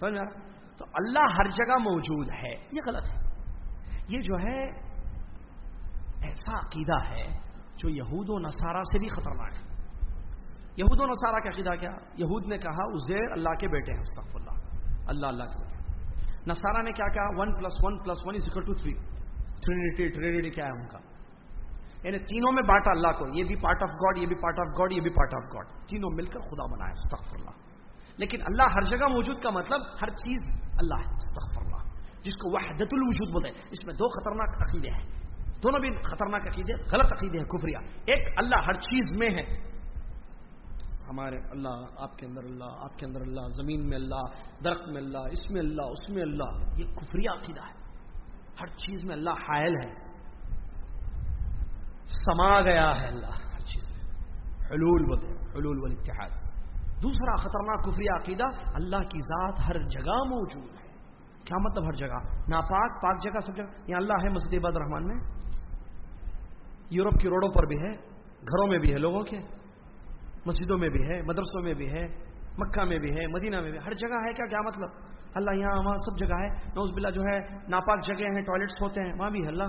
سمجھ تو اللہ ہر جگہ موجود ہے۔ یہ غلط ہے۔ یہ جو ہے ایسا عقیدہ ہے جو یہود و نصارہ سے بھی خطرناک ہے۔ یہود و نصارہ کا عقیدہ کیا؟ یہود نے کہا ازیر اللہ کے بیٹے ہیں استغفر اللہ اللہ اللہ کے بیٹے نصارہ نے کیا کہا؟ One plus one plus one is equal to three Trinity Trinity کیا ہے ان کا؟ یعنی تینوں میں بانٹا اللہ کو۔ یہ بھی پارٹ آف گاڈ یہ بھی پارٹ آف گاڈ یہ بھی پارٹ آف گاڈ تینوں مل کر خدا بنایا استغفر اللہ لیکن اللہ ہر جگہ موجود کا مطلب ہر چیز اللہ ہے استغفر اللہ جس کو وحدت الوجود بولے، اس میں دو خطرناک عقیدے ہیں۔ دونوں بھی خطرناک عقیدے، غلط عقیدے ہیں کفریا ایک اللہ ہر چیز میں ہے۔ ہمارے اللہ، آپ کے اندر اللہ، آپ کے اندر اللہ، زمین میں اللہ، درخت میں اللہ، اس میں اللہ، اس میں اللہ۔ یہ کفریا عقیدہ ہے۔ ہر چیز میں اللہ حائل ہے۔ سما گیا ہے اللہ ہر چیز میں۔ حلول بولتے حلول والاتحاد دوسرا خطرناک کفری عقیدہ، اللہ کی ذات ہر جگہ موجود ہے۔ کیا مطلب ہر جگہ؟ ناپاک، پاک جگہ، سب جگہ۔ یہ اللہ ہے مسجد عباد الرحمان میں۔ یورپ کی روڈوں پر بھی ہے گھروں میں بھی ہے لوگوں کے۔ مسجدوں میں بھی ہے مدرسوں میں بھی ہے مکہ میں بھی ہے مدینہ میں بھی ہر جگہ ہے کیا؟ کیا مطلب؟ اللہ یہاں، وہاں سب جگہ ہے۔ نوز بلا جو ہے، ناپاک جگہ ہیں ٹوائلٹس ہوتے ہیں۔ وہاں بھی ہے اللہ۔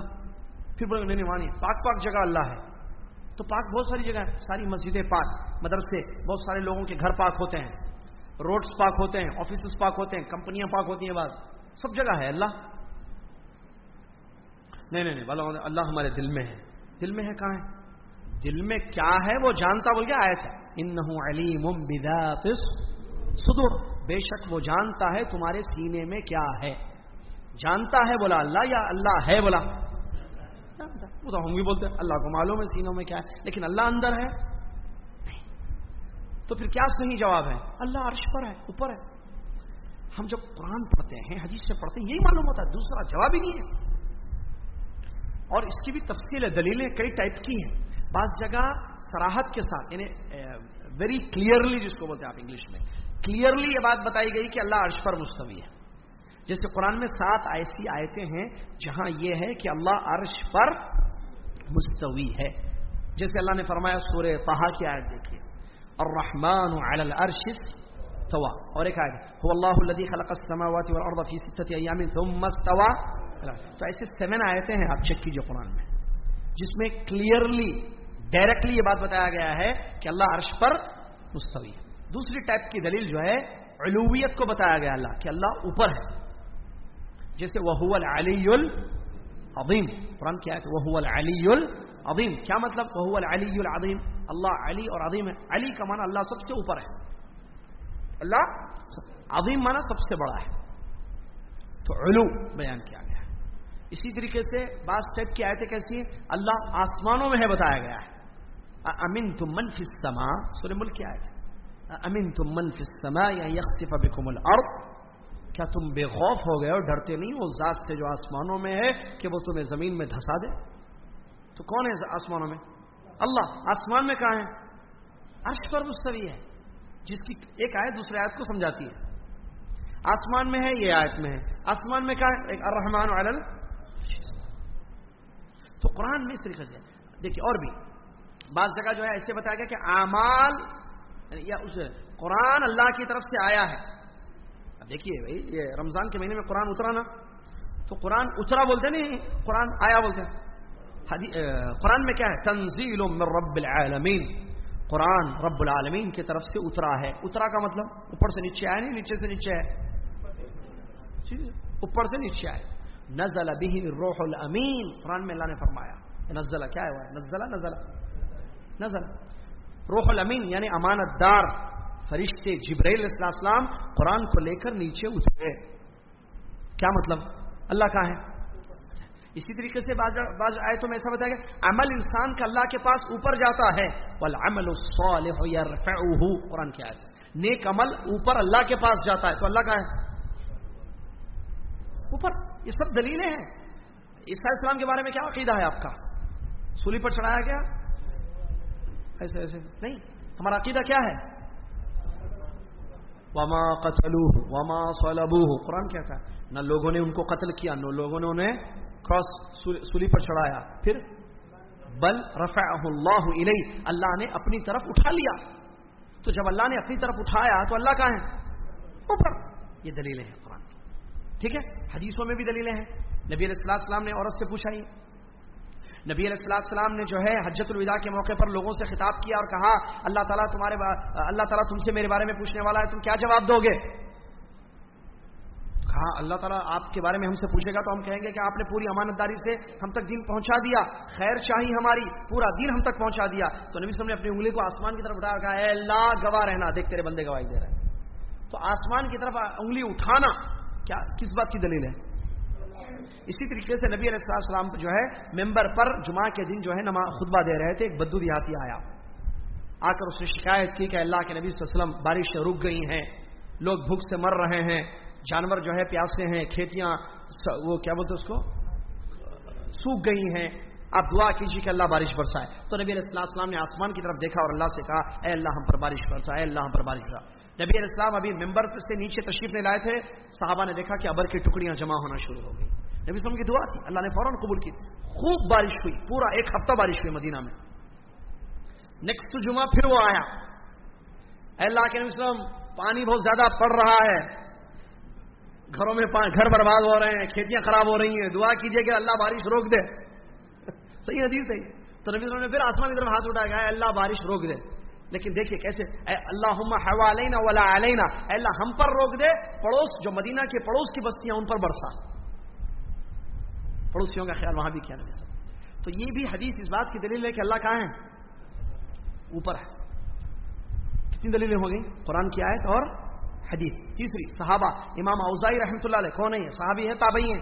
پھر بولے نہیں وہاں نہیں۔ پاک پاک جگہ اللہ ہے۔ تو پاک بہت ساری جگہ ہے ساری مسجدیں پاک، مدرسے، بہت سارے لوگوں کے گھر پاک ہوتے ہیں۔ روڈس پاک ہوتے ہیں، آفیسز پاک ہوتے ہیں، کمپنیاں پاک ہوتی ہیں بعض سب جگہ ہے اللہ۔ نہیں نہیں نہیں اللہ ہمارے دل میں ہے۔ دل میں ہے، کہاں ہے؟ دل میں کیا ہے وہ جانتا، بول گیا ایسا ان علیم صدور بے شک وہ جانتا ہے تمہارے سینے میں کیا ہے۔ جانتا ہے، بولا اللہ، یا اللہ ہے، بولا۔ وہ تو ہم بھی بولتے ہیں، اللہ کو معلوم ہے سینوں میں کیا ہے۔ لیکن اللہ اندر ہے؟ تو پھر کیا صحیح جواب ہے؟ اللہ عرش پر ہے، اوپر ہے۔ ہم جب قرآن پڑھتے ہیں، حدیث سے پڑھتے ہیں، یہی معلوم ہوتا ہے، دوسرا جواب ہی نہیں ہے۔ اور اس کی بھی تفصیل ہے، دلیلیں کئی ٹائپ کی ہیں۔ بعض جگہ سراہد کے ساتھ یعنی ویری کلیئرلی جس کو بولتے ہیں آپ انگلش میں۔ کلیئرلی یہ بات بتائی گئی کہ اللہ عرش پر مستوی ہے۔ جیسے قرآن میں سات ایسی آیتیں ہیں جہاں یہ ہے کہ اللہ عرش پر مستوی ہے۔ جیسے اللہ نے فرمایا سورہ پہا کی آیت دیکھیے۔ اور رحمان العرش توا اور ایک آیت هو اللہ الذي خلق السماوات والارض في سته ايام ثم استوى تو ایسے سیون آیتیں ہیں، آپ چیک کیجیے قرآن میں. جس میں کلیئرلی ڈائریکٹلی یہ بات بتایا گیا ہے کہ اللہ عرش پر مستوی ہے. دوسری ٹائپ کی دلیل جو ہے، علویت کو بتایا گیا اللہ کہ اللہ اوپر ہے. جیسے وہ العلی العظیم قرآن کیا ہے وہ العلی العظیم کیا مطلب وہ العلی العظیم اللہ علی اور عظیم ہے. علی کا معنی اللہ سب سے اوپر ہے. اللہ عظیم معنی سب سے بڑا ہے. تو علو بیان کیا گیا. اسی طریقے سے بعض اسٹیپ کی آیتیں کیسی ہیں؟ اللہ آسمانوں میں ہے بتایا گیا ہے۔ امین تم من فما سورہ ملک کی آیت۔ امین تم من فما یا یکسف بکم الارض کیا تم بے خوف ہو گئے اور ڈرتے نہیں وہ ذات سے جو آسمانوں میں ہے کہ وہ تمہیں زمین میں دھسا دے۔ تو کون ہے آسمانوں میں؟ اللہ۔ آسمان میں کہاں ہے؟ عرش پر مستوی ہے۔ جس کی ایک آیت دوسرے آیت کو سمجھاتی ہے۔ آسمان میں ہے، یہ آیت میں ہے۔ آسمان میں کہا ہے؟ ایک الرحمان علل تو قرآن میں اس طریقے سے دیکھیے اور بھی۔ بعض جگہ جو ہے ایسے بتایا گیا کہ اعمال یعنی یا اس قرآن اللہ کی طرف سے آیا ہے۔ اب دیکھیے بھائی، یہ رمضان کے مہینے میں قرآن اترا نا تو قرآن اترا بولتے نہیں، قرآن آیا بولتے۔ قرآن میں کیا ہے؟ تنزیل من رب العالمین۔ قرآن رب العالمین کی طرف سے اترا ہے۔ اترا کا مطلب اوپر سے نیچے آیا نہیں، نیچے سے نیچے ہے۔ اوپر سے نیچے آئے نزل به الروح الامین۔ قرآن میں اللہ نے فرمایا نزلہ کیا ہے نزلہ نزلہ نزل روح الامین یعنی امانت دار، فرشتے جبریل علیہ السلام قرآن کو لے کر نیچے اترے۔ کیا مطلب؟ اللہ کا ہے؟ اسی طریقے سے بعض آئے تو میں ایسا بتایا گیا، عمل انسان کا اللہ کے پاس اوپر جاتا ہے۔ والعمل الصالح يرفعه قرآن کی آیت ہے۔ نیک عمل اوپر اللہ کے پاس جاتا ہے۔ تو اللہ کا ہے؟ اوپر۔ یہ سب دلیلیں ہیں۔ عیسیٰ اسلام کے بارے میں کیا عقیدہ ہے آپ کا؟ سولی پر چڑھایا گیا؟ ایسے ایسے۔ نہیں، ہمارا عقیدہ کیا ہے؟ وما قتلو وما صلبو قرآن کیا تھا؟ نہ لوگوں نے ان کو قتل کیا، نہ لوگوں نے انہیں کراس سولی پر چڑھایا۔ پھر بل رفع اللہ علیہ اللہ نے اپنی طرف اٹھا لیا۔ تو جب اللہ نے اپنی طرف اٹھایا تو اللہ کا ہے؟ اوپر۔ یہ دلیلیں ہیں۔ ٹھیک ہے؟ حدیثوں میں بھی دلیلیں ہیں۔ نبی علیہ السلام السلام نے عورت سے پوچھا ہی۔ نبی علیہ السلام السلام نے جو ہے حجت الوداع کے موقع پر لوگوں سے خطاب کیا اور کہا، اللہ تعالیٰ تمہارے اللہ تعالیٰ تم سے میرے بارے میں پوچھنے والا ہے، تم کیا جواب دو گے؟ کہا، اللہ تعالیٰ آپ کے بارے میں ہم سے پوچھے گا تو ہم کہیں گے کہ آپ نے پوری امانت داری سے ہم تک دین پہنچا دیا، خیر شاہی ہماری، پورا دین ہم تک پہنچا دیا۔ تو نبی صاحب نے اپنی انگلی کو آسمان کی طرف اٹھایا کہا، اے اللہ، گواہ رہنا، دیکھ تیرے بندے گواہی دے رہے ہیں۔ تو آسمان کی طرف انگلی اٹھانا کیا کس بات کی دلیل ہے؟ اسی طریقے سے نبی علیہ السلام جو ہے ممبر پر جمعہ کے دن جو ہے نماز خطبہ دے رہے تھے، ایک بدو دیہاتی آیا۔ آ کر اس نے شکایت کی کہ اللہ کے نبی صلی اللہ علیہ وسلم بارش رک گئی ہیں، لوگ بھوک سے مر رہے ہیں، جانور جو ہے پیاسے ہیں، کھیتیاں وہ کیا بولتے اس کو؟ سوکھ گئی ہیں۔ آپ دعا کیجیے کہ اللہ بارش برسائے۔ تو نبی علیہ السلام نے آسمان کی طرف دیکھا اور اللہ سے کہا، اے اللہ ہم پر بارش برسا، اے اللہ ہم پر بارش برسا۔ نبی علیہ السلام ابھی ممبر سے نیچے تشریف لے لائے تھے، صحابہ نے دیکھا کہ ابر کی ٹکڑیاں جمع ہونا شروع ہو گئی۔ نبی السلام کی دعا تھی، اللہ نے فوراً قبول کی۔ خوب بارش ہوئی، پورا ایک ہفتہ بارش ہوئی مدینہ میں۔ نیکسٹ جمعہ پھر وہ آیا۔ اے اللہ کے نبی السلام، پانی بہت زیادہ پڑ رہا ہے۔ گھروں میں گھر برباد ہو رہے ہیں، کھیتیاں خراب ہو رہی ہیں۔ دعا کیجیے کہ اللہ بارش روک دے۔ (laughs) صحیح حدیث صحیح تو نبی السلام نے پھر آسمان کی طرف ہاتھ اٹھایا گیا اللہ بارش روک دے۔ لیکن دیکھیے کیسے، اے اللہ علینا ولا علینا، اے اللہ ہم پر روک دے، پڑوس جو مدینہ کے پڑوس کی بستیاں ان پر برسا۔ پڑوسیوں کا خیال وہاں بھی کیا نہیں تو یہ بھی حدیث اس بات کی دلیل ہے کہ اللہ کہاں ہے اوپر ہے۔ کتنی دلیلیں ہو گئی قرآن کی آیت اور حدیث۔ تیسری، صحابہ، امام اوزائی رحمۃ اللہ علیہ، کون ہے صحابی ہیں، تابعی ہیں۔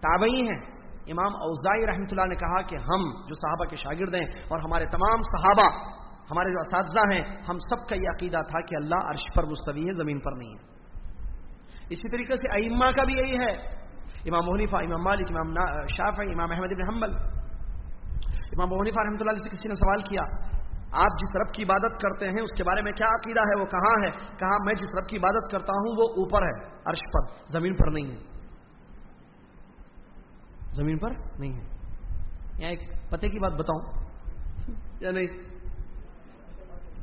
تابعی ہیں۔ امام اوزائی رحمۃ اللہ نے کہا کہ ہم جو صحابہ کے شاگرد ہیں اور ہمارے تمام صحابہ ہمارے جو اساتذہ ہیں، ہم سب کا یہ عقیدہ تھا کہ اللہ عرش پر مستوی ہے، زمین پر نہیں ہے۔ اسی طریقے سے ائمہ کا بھی یہی ہے۔ امام محنیفہ امام مالک، امام شاف امام احمد ابن حنبل۔ امام محنیفہ رحمۃ اللہ علیہ سے کسی نے سوال کیا، آپ جس رب کی عبادت کرتے ہیں، اس کے بارے میں کیا عقیدہ ہے؟ وہ کہاں ہے؟ کہا، میں جس رب کی عبادت کرتا ہوں، وہ اوپر ہے، عرش پر، زمین پر نہیں ہے۔ زمین پر نہیں ہے۔ یہاں ایک پتے کی بات بتاؤں۔ یا نہیں؟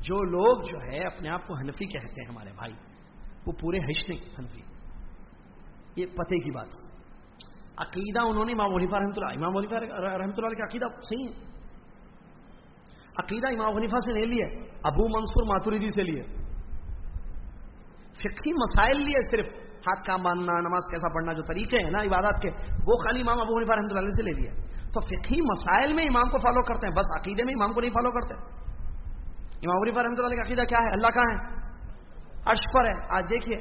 جو لوگ جو ہے اپنے آپ کو حنفی کہتے ہیں ہمارے بھائی، وہ پورے حشن حنفی۔ یہ پتے کی بات عقیدہ انہوں نے امام ونیفا رحمۃ اللہ، امام ونیفا رحمۃ اللہ کا عقیدہ صحیح ہے عقیدہ امام ونیفا سے نہیں لیے، ابو منصور ماتوریدی سے لیے۔ فقہی مسائل لیے صرف، ہاتھ کام باندھنا، نماز کیسا پڑھنا، جو طریقے ہیں نا عبادات کے، وہ خالی امام ابو حنیفہ رحمۃ اللہ سے لے لیا تو فقہی مسائل میں امام کو فالو کرتے ہیں، بس عقیدے میں امام کو نہیں فالو کرتے۔ امام ابو حنیفہ رحمۃ اللہ کا عقیدہ کیا ہے؟ اللہ کہاں ہے؟ عرش پر ہے۔ آج دیکھیے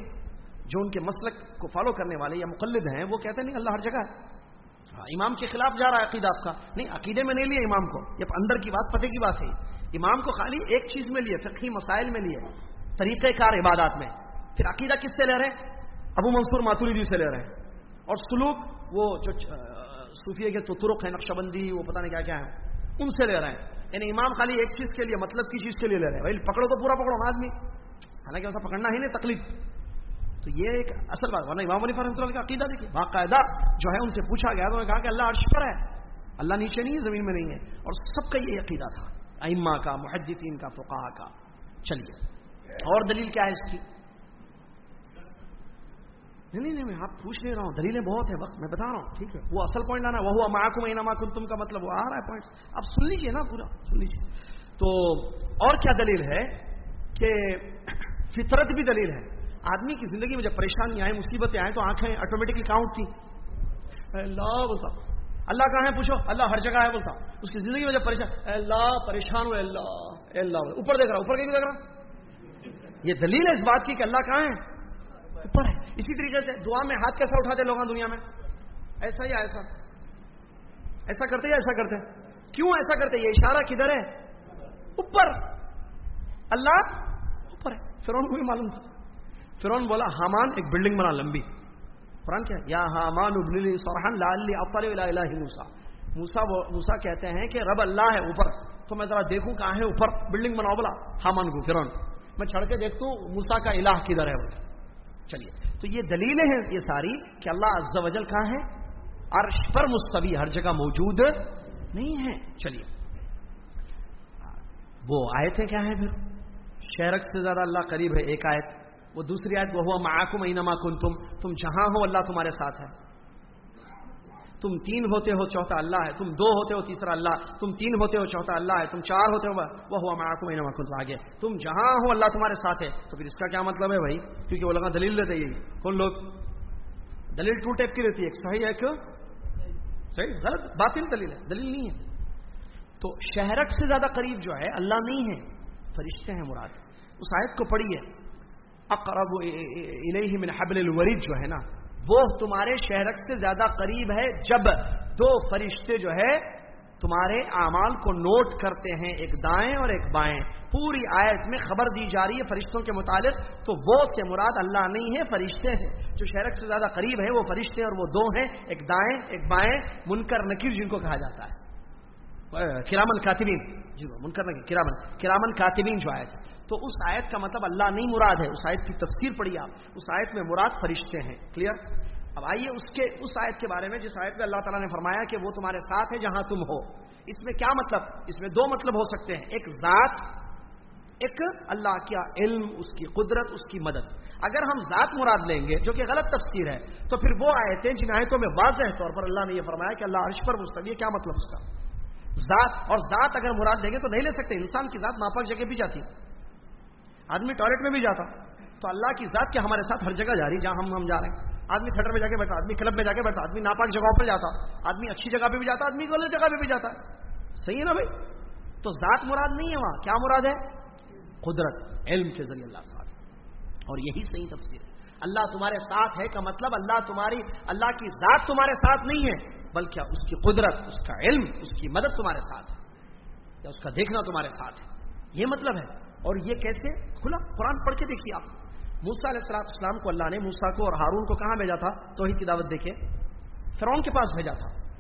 جو ان کے مسلک کو فالو کرنے والے یا مقلد ہیں وہ کہتے ہیں نہیں اللہ ہر جگہ ہے۔ ہاں، امام کے خلاف جا رہا ہے عقیدہ آپ کا۔ نہیں عقیدے میں نہیں لیا امام کو۔ یہ اندر کی بات پتے کی بات ہے امام کو خالی ایک چیز میں لیے فقہی مسائل میں لیے طریقہ کار عبادات میں۔ پھر عقیدہ کس سے لے رہے ہیں؟ ابو منصور ماتوری جی سے لے رہے ہیں۔ اور سلوک وہ جو صوفیہ کے تو ترک ہے نقشہ بندی وہ پتہ نہیں کیا کیا ہے ان سے لے رہے ہیں۔ یعنی امام خالی ایک چیز کے لیے مطلب کی چیز کے لیے لے رہے ہیں۔ بھائی، پکڑو تو پورا پکڑو آدمی حالانکہ ایسا پکڑنا ہی نہیں تکلیف تو یہ ایک اصل بات۔ ورنہ امام علی فرحمۃ اللہ کا عقیدہ دیکھیے، باقاعدہ جو ہے ان سے پوچھا گیا تو انہوں نے کہا کہ اللہ عرش پر ہے۔ اللہ نیچے نہیں ہے زمین میں نہیں ہے۔ اور سب کا یہ عقیدہ تھا۔ ائمہ کا، محدثین کا فقہ کا۔ چلیے، اور دلیل کیا ہے اس کی؟ نہیں نہیں میں آپ پوچھ نہیں رہا ہوں، دلیلیں بہت ہیں وقت میں بتا رہا ہوں، ٹھیک ہے۔ وہ اصل پوائنٹ لانا وہ ہوا ماکو مہینہ ماکن تم کا مطلب وہ آ رہا ہے پوائنٹ اب سن لیجیے نا پورا، سن لیجیے تو اور کیا دلیل ہے کہ فطرت بھی دلیل ہے؟ آدمی کی زندگی میں جب پریشانی آئے، مصیبتیں آئیں تو آنکھیں آٹومیٹکلی کاؤنٹ تھی اللہ، بولتا اللہ کہاں ہے؟ پوچھو۔ اللہ ہر جگہ ہے، بولتا اس کی زندگی میں جب پریشان اللہ، پریشان ہوئے اللہ اللہ۔ اوپر دیکھ رہا اوپر کیوں دیکھ رہا یہ دلیل ہے اس بات کی کہ اللہ کہاں ہے؟ اوپر ہے۔ اسی طریقے سے دعا میں ہاتھ کیسا اٹھاتے لوگ دنیا میں؟ ایسا یا ایسا؟ ایسا کرتے یا ایسا کرتے؟ کیوں ایسا کرتے؟ یہ اشارہ کدھر ہے؟ اوپر۔ اللہ اوپر ہے۔ فرون کو بھی معلوم تھا۔ فرون بولا حامان ایک بلڈنگ بنا، لمبی۔ قرآن کیا یا حامان ابن سرحان لالی اطر موسا موسا موسا کہتے ہیں کہ رب اللہ ہے اوپر۔ تو میں ذرا دیکھوں کہاں ہے اوپر۔ بلڈنگ بناؤ بولا حامان کو فرون میں چڑھ کے دیکھتا ہوں موسا کا الہ کدھر ہے چلیے۔ تو یہ دلیلیں ہیں یہ ساری کہ اللہ عز و جل کہاں ہے؟ عرش پر مستوی، ہر جگہ موجود نہیں ہے۔ چلیے۔ وہ آیتیں کیا ہیں پھر؟ شہرک سے زیادہ اللہ قریب ہے، ایک آیت۔ وہ دوسری آیت وہ ہوا معاکم اینما کنتم تم جہاں ہو، اللہ تمہارے ساتھ ہے۔ تم تین ہوتے ہو چوتھا اللہ ہے، تم دو ہوتے ہو تیسرا اللہ تم تین ہوتے ہو چوتھا اللہ ہے، تم چار ہوتے ہو وہ ہوا میں آگے۔ تم جہاں ہو اللہ تمہارے ساتھ ہے۔ تو پھر اس کا کیا مطلب ہے بھائی؟ کیونکہ وہ لگا دلیل دیتے یہی۔ کون لوگ؟ دلیل ٹو ٹیپ کی رہتی ہے صحیح ہے کیوں صحیح، غلط، باطل دلیل ہے، دلیل نہیں ہے۔ تو شہرک سے زیادہ قریب جو ہے، اللہ نہیں ہے، فرشتے ہیں مراد۔ اس آیت کو پڑھیے۔ اقرب الیہ من حبل الورید جو ہے نا وہ تمہارے شہرک سے زیادہ قریب ہے جب دو فرشتے جو ہے تمہارے اعمال کو نوٹ کرتے ہیں، ایک دائیں اور ایک بائیں۔ پوری آیت میں خبر دی جا رہی ہے فرشتوں کے متعلق، تو وہ سے مراد اللہ نہیں ہے، فرشتے ہیں۔ جو شہرک سے زیادہ قریب ہے وہ فرشتے اور وہ دو ہیں، ایک دائیں، ایک بائیں۔ منکر نکیر جن کو کہا جاتا ہے۔ کرامن کاتبین۔ جی منکر نکیر کرامن کرامن کاتبین جو آیت ہے۔ تو اس آیت کا مطلب اللہ نہیں مراد ہے، اس آیت کی تفسیر پڑھی آپ۔ اس آیت میں مراد فرشتے ہیں کلیئر اب آئیے اس کے، اس آیت کے بارے میں، جس آیت میں اللہ تعالیٰ نے فرمایا کہ وہ تمہارے ساتھ ہے جہاں تم ہو۔ اس میں کیا مطلب؟ اس میں دو مطلب ہو سکتے ہیں۔ ایک ذات، ایک اللہ کا علم، اس کی قدرت، اس کی مدد۔ اگر ہم ذات مراد لیں گے، جو کہ غلط تفسیر ہے، تو پھر وہ آیتیں جن آیتوں میں واضح طور پر اللہ نے یہ فرمایا کہ اللہ عرش پر مستقبل کیا مطلب اس کا؟ ذات، اور ذات اگر مراد لیں گے تو نہیں لے سکتے، انسان کی ذات ناپاک جگہ بھی جاتی۔ ہے آدمی ٹوائلٹ میں بھی جاتا تو اللہ کی ذات کیا ہمارے ساتھ ہر جگہ جا رہی جہاں ہم ہم جا رہے ہیں۔ آدمی تھیٹر میں جا کے بیٹھا، آدمی کلب میں جا کے بیٹھا، آدمی ناپاک جگہوں پر جاتا، آدمی اچھی جگہ پہ بھی جاتا، آدمی غلط جگہ پہ بھی جاتا۔ صحیح ہے نا بھائی؟ تو ذات مراد نہیں ہے وہاں۔ کیا مراد ہے؟ قدرت، علم کے ذریعے اللہ ساتھ۔ اور یہی صحیح تفصیل ہے۔ اللہ تمہارے ساتھ ہے کا مطلب اللہ تمہاری، اللہ کی ذات تمہارے ساتھ نہیں ہے، بلکہ اس کی قدرت، اس کا علم، اس کی مدد تمہارے ساتھ ہے۔ یا اس کا دیکھنا تمہارے ساتھ ہے۔ یہ مطلب ہے۔ اور یہ کیسے؟ کھلا قرآن پڑھ کے دیکھیے آپ۔ موسا علیہ السلام اسلام کو اللہ نے موسا کو اور ہارون کو کہاں بھیجا تھا؟ تو ہی کی دعوت دیکھے فرعون کے پاس بھیجا تھا۔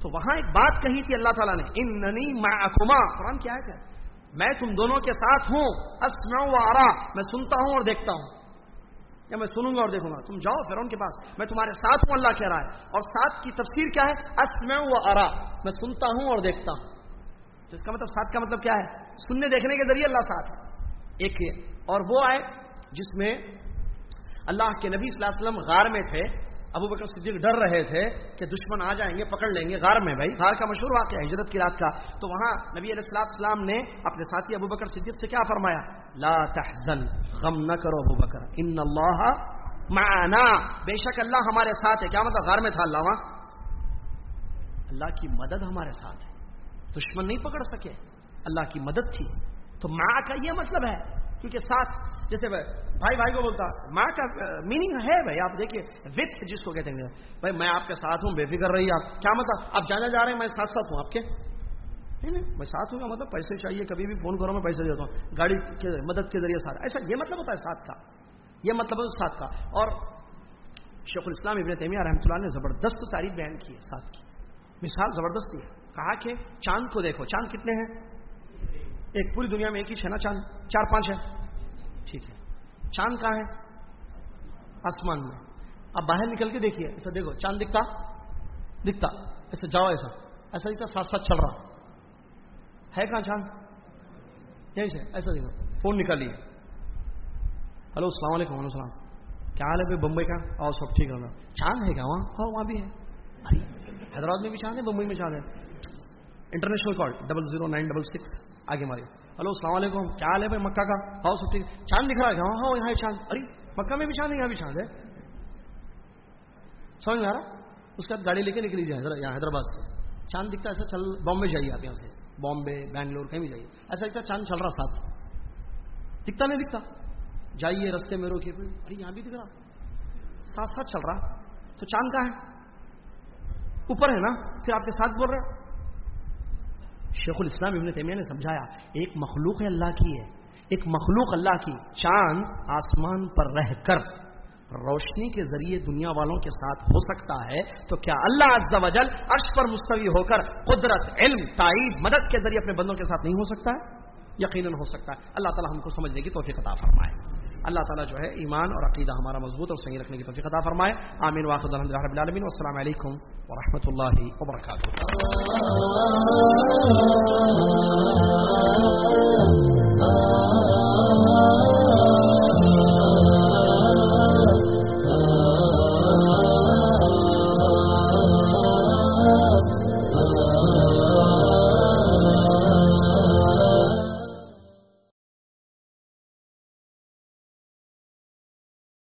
تو وہاں ایک بات کہی تھی اللہ تعالیٰ نے ان ننی قرآن کیا ہے۔ میں تم دونوں کے ساتھ ہوں، اسمع و آرا میں سنتا ہوں اور دیکھتا ہوں۔ یا میں سنوں گا اور دیکھوں گا۔ تم جاؤ فرعون کے پاس۔ میں تمہارے ساتھ ہوں، اللہ کہہ رہا ہے۔ اور ساتھ کی تفسیر کیا ہے؟ اسمع و آرا میں سنتا ہوں اور دیکھتا ہوں۔ تو اس کا مطلب ساتھ کا مطلب کیا ہے؟ سننے دیکھنے کے ذریعے اللہ ساتھ ہے۔ ایک اور وہ آئے جس میں اللہ کے نبی صلی اللہ علیہ وسلم غار میں تھے۔ ابو بکر صدیق ڈر رہے تھے کہ دشمن آ جائیں گے، پکڑ لیں گے غار میں بھائی۔ غار کا مشہور واقعہ ہے، ہجرت کی رات کا۔ تو وہاں نبی علیہ السلام السلام نے اپنے ساتھی ابو بکر صدیق سے کیا فرمایا؟ لا تحزن، غم نہ کرو ابو بکر۔ ان اللہ معنا۔ بے شک اللہ ہمارے ساتھ ہے۔ کیا مطلب؟ غار میں تھا اللہ وہاں؟ اللہ کی مدد ہمارے ساتھ ہے۔ دشمن نہیں پکڑ سکے۔ اللہ کی مدد تھی۔ تو ماں کا یہ مطلب ہے، کیونکہ ساتھ، جیسے بھائی بھائی کو بولتا، ماں کا میننگ ہے بھائی، آپ دیکھیے وتھ جس کو کہتے ہیں۔ بھائی، میں آپ کے ساتھ ہوں بے فکر رہی آپ۔ کیا مطلب؟ آپ جانے جا رہے ہیں، میں ساتھ ساتھ ہوں، آپ کے؟ نہیں نہیں، میں ساتھ ہوں گا مطلب پیسے چاہیے، کبھی بھی فون کرو، میں پیسے دیتا ہوں۔ گاڑی کے مدد کے ذریعے ساتھ۔ ایسا یہ مطلب ہوتا ہے ساتھ کا۔ یہ مطلب ہے ساتھ کا۔ اور شیخ الاسلام ابن تیمیہ رحمۃ اللہ نے زبردست تعریف بیان کی ہے ساتھ کی۔ مثال زبردست ہے۔ کہا کہ چاند کو دیکھو۔ چاند کتنے ہیں؟ ایک پوری دنیا میں ایک ہی ہے نا چاند۔ چار پانچ ہے ٹھیک ہے۔ چاند کہاں ہے؟ آسمان میں۔ اب باہر نکل کے دیکھیے۔ ایسا دیکھو۔ چاند دکھتا؟ دکھتا۔ ایسا جاؤ ایسا۔ ایسا دکھتا ساتھ ساتھ چل رہا۔ ہے کہاں چاند؟ یہی سے۔ ایسا دیکھو۔ فون نکالیے۔ ہلو، السلام علیکم۔ وعلیکم السلام۔ کیا حال ہے بھائی؟ بمبئی کا؟ اور سب ٹھیک ہے۔ چاند ہے کیا وہاں؟ ہاں وہاں بھی ہے۔ حیدرآباد میں بھی چاند ہے، بمبئی میں چاند ہے۔ International call double zero nine double six آگے مارے ہلو السلام علیکم کیا حال ہے بھائی مکہ کا ہاؤ سب ٹھیک چاند دکھ رہا ہے ہاں ہاں یہاں چاند ارے مکہ میں بھی چاند ہے یہاں بھی چاند ہے سمجھ میں آ رہا اس کے بعد گاڑی لے کے نکلی جائے یہاں حیدرآباد سے چاند دکھتا ایسا چل بامبے جائیے آپ یہاں سے بامبے بنگلور کہیں بھی جائیے ایسا دکھتا چاند چل رہا ساتھ دکھتا نہیں دکھتا جائیے رستے میں روکیے ارے یہاں بھی دکھ رہا ساتھ ساتھ چل رہا تو چاند کا ہے اوپر ہے نا پھر آپ کے ساتھ بول رہے شیخ الاسلام ابن تیمیہ نے سمجھایا، ایک مخلوق ہے اللہ کی ہے، ایک مخلوق اللہ کی، چاند آسمان پر رہ کر روشنی کے ذریعے دنیا والوں کے ساتھ ہو سکتا ہے، تو کیا اللہ عز و جل عرش پر مستوی ہو کر قدرت، علم، تائید، مدد کے ذریعے اپنے بندوں کے ساتھ نہیں ہو سکتا؟ ہے یقیناً ہو سکتا ہے۔ اللہ تعالیٰ ہم کو سمجھنے کی توفیق عطا فرمائے۔ اللہ تعالیٰ جو ہے ایمان اور عقیدہ ہمارا مضبوط اور صحیح رکھنے کی توفیق عطا فرمائے. آمین واقع رب العالمین. السلام علیکم ورحمۃ اللہ وبرکاتہ.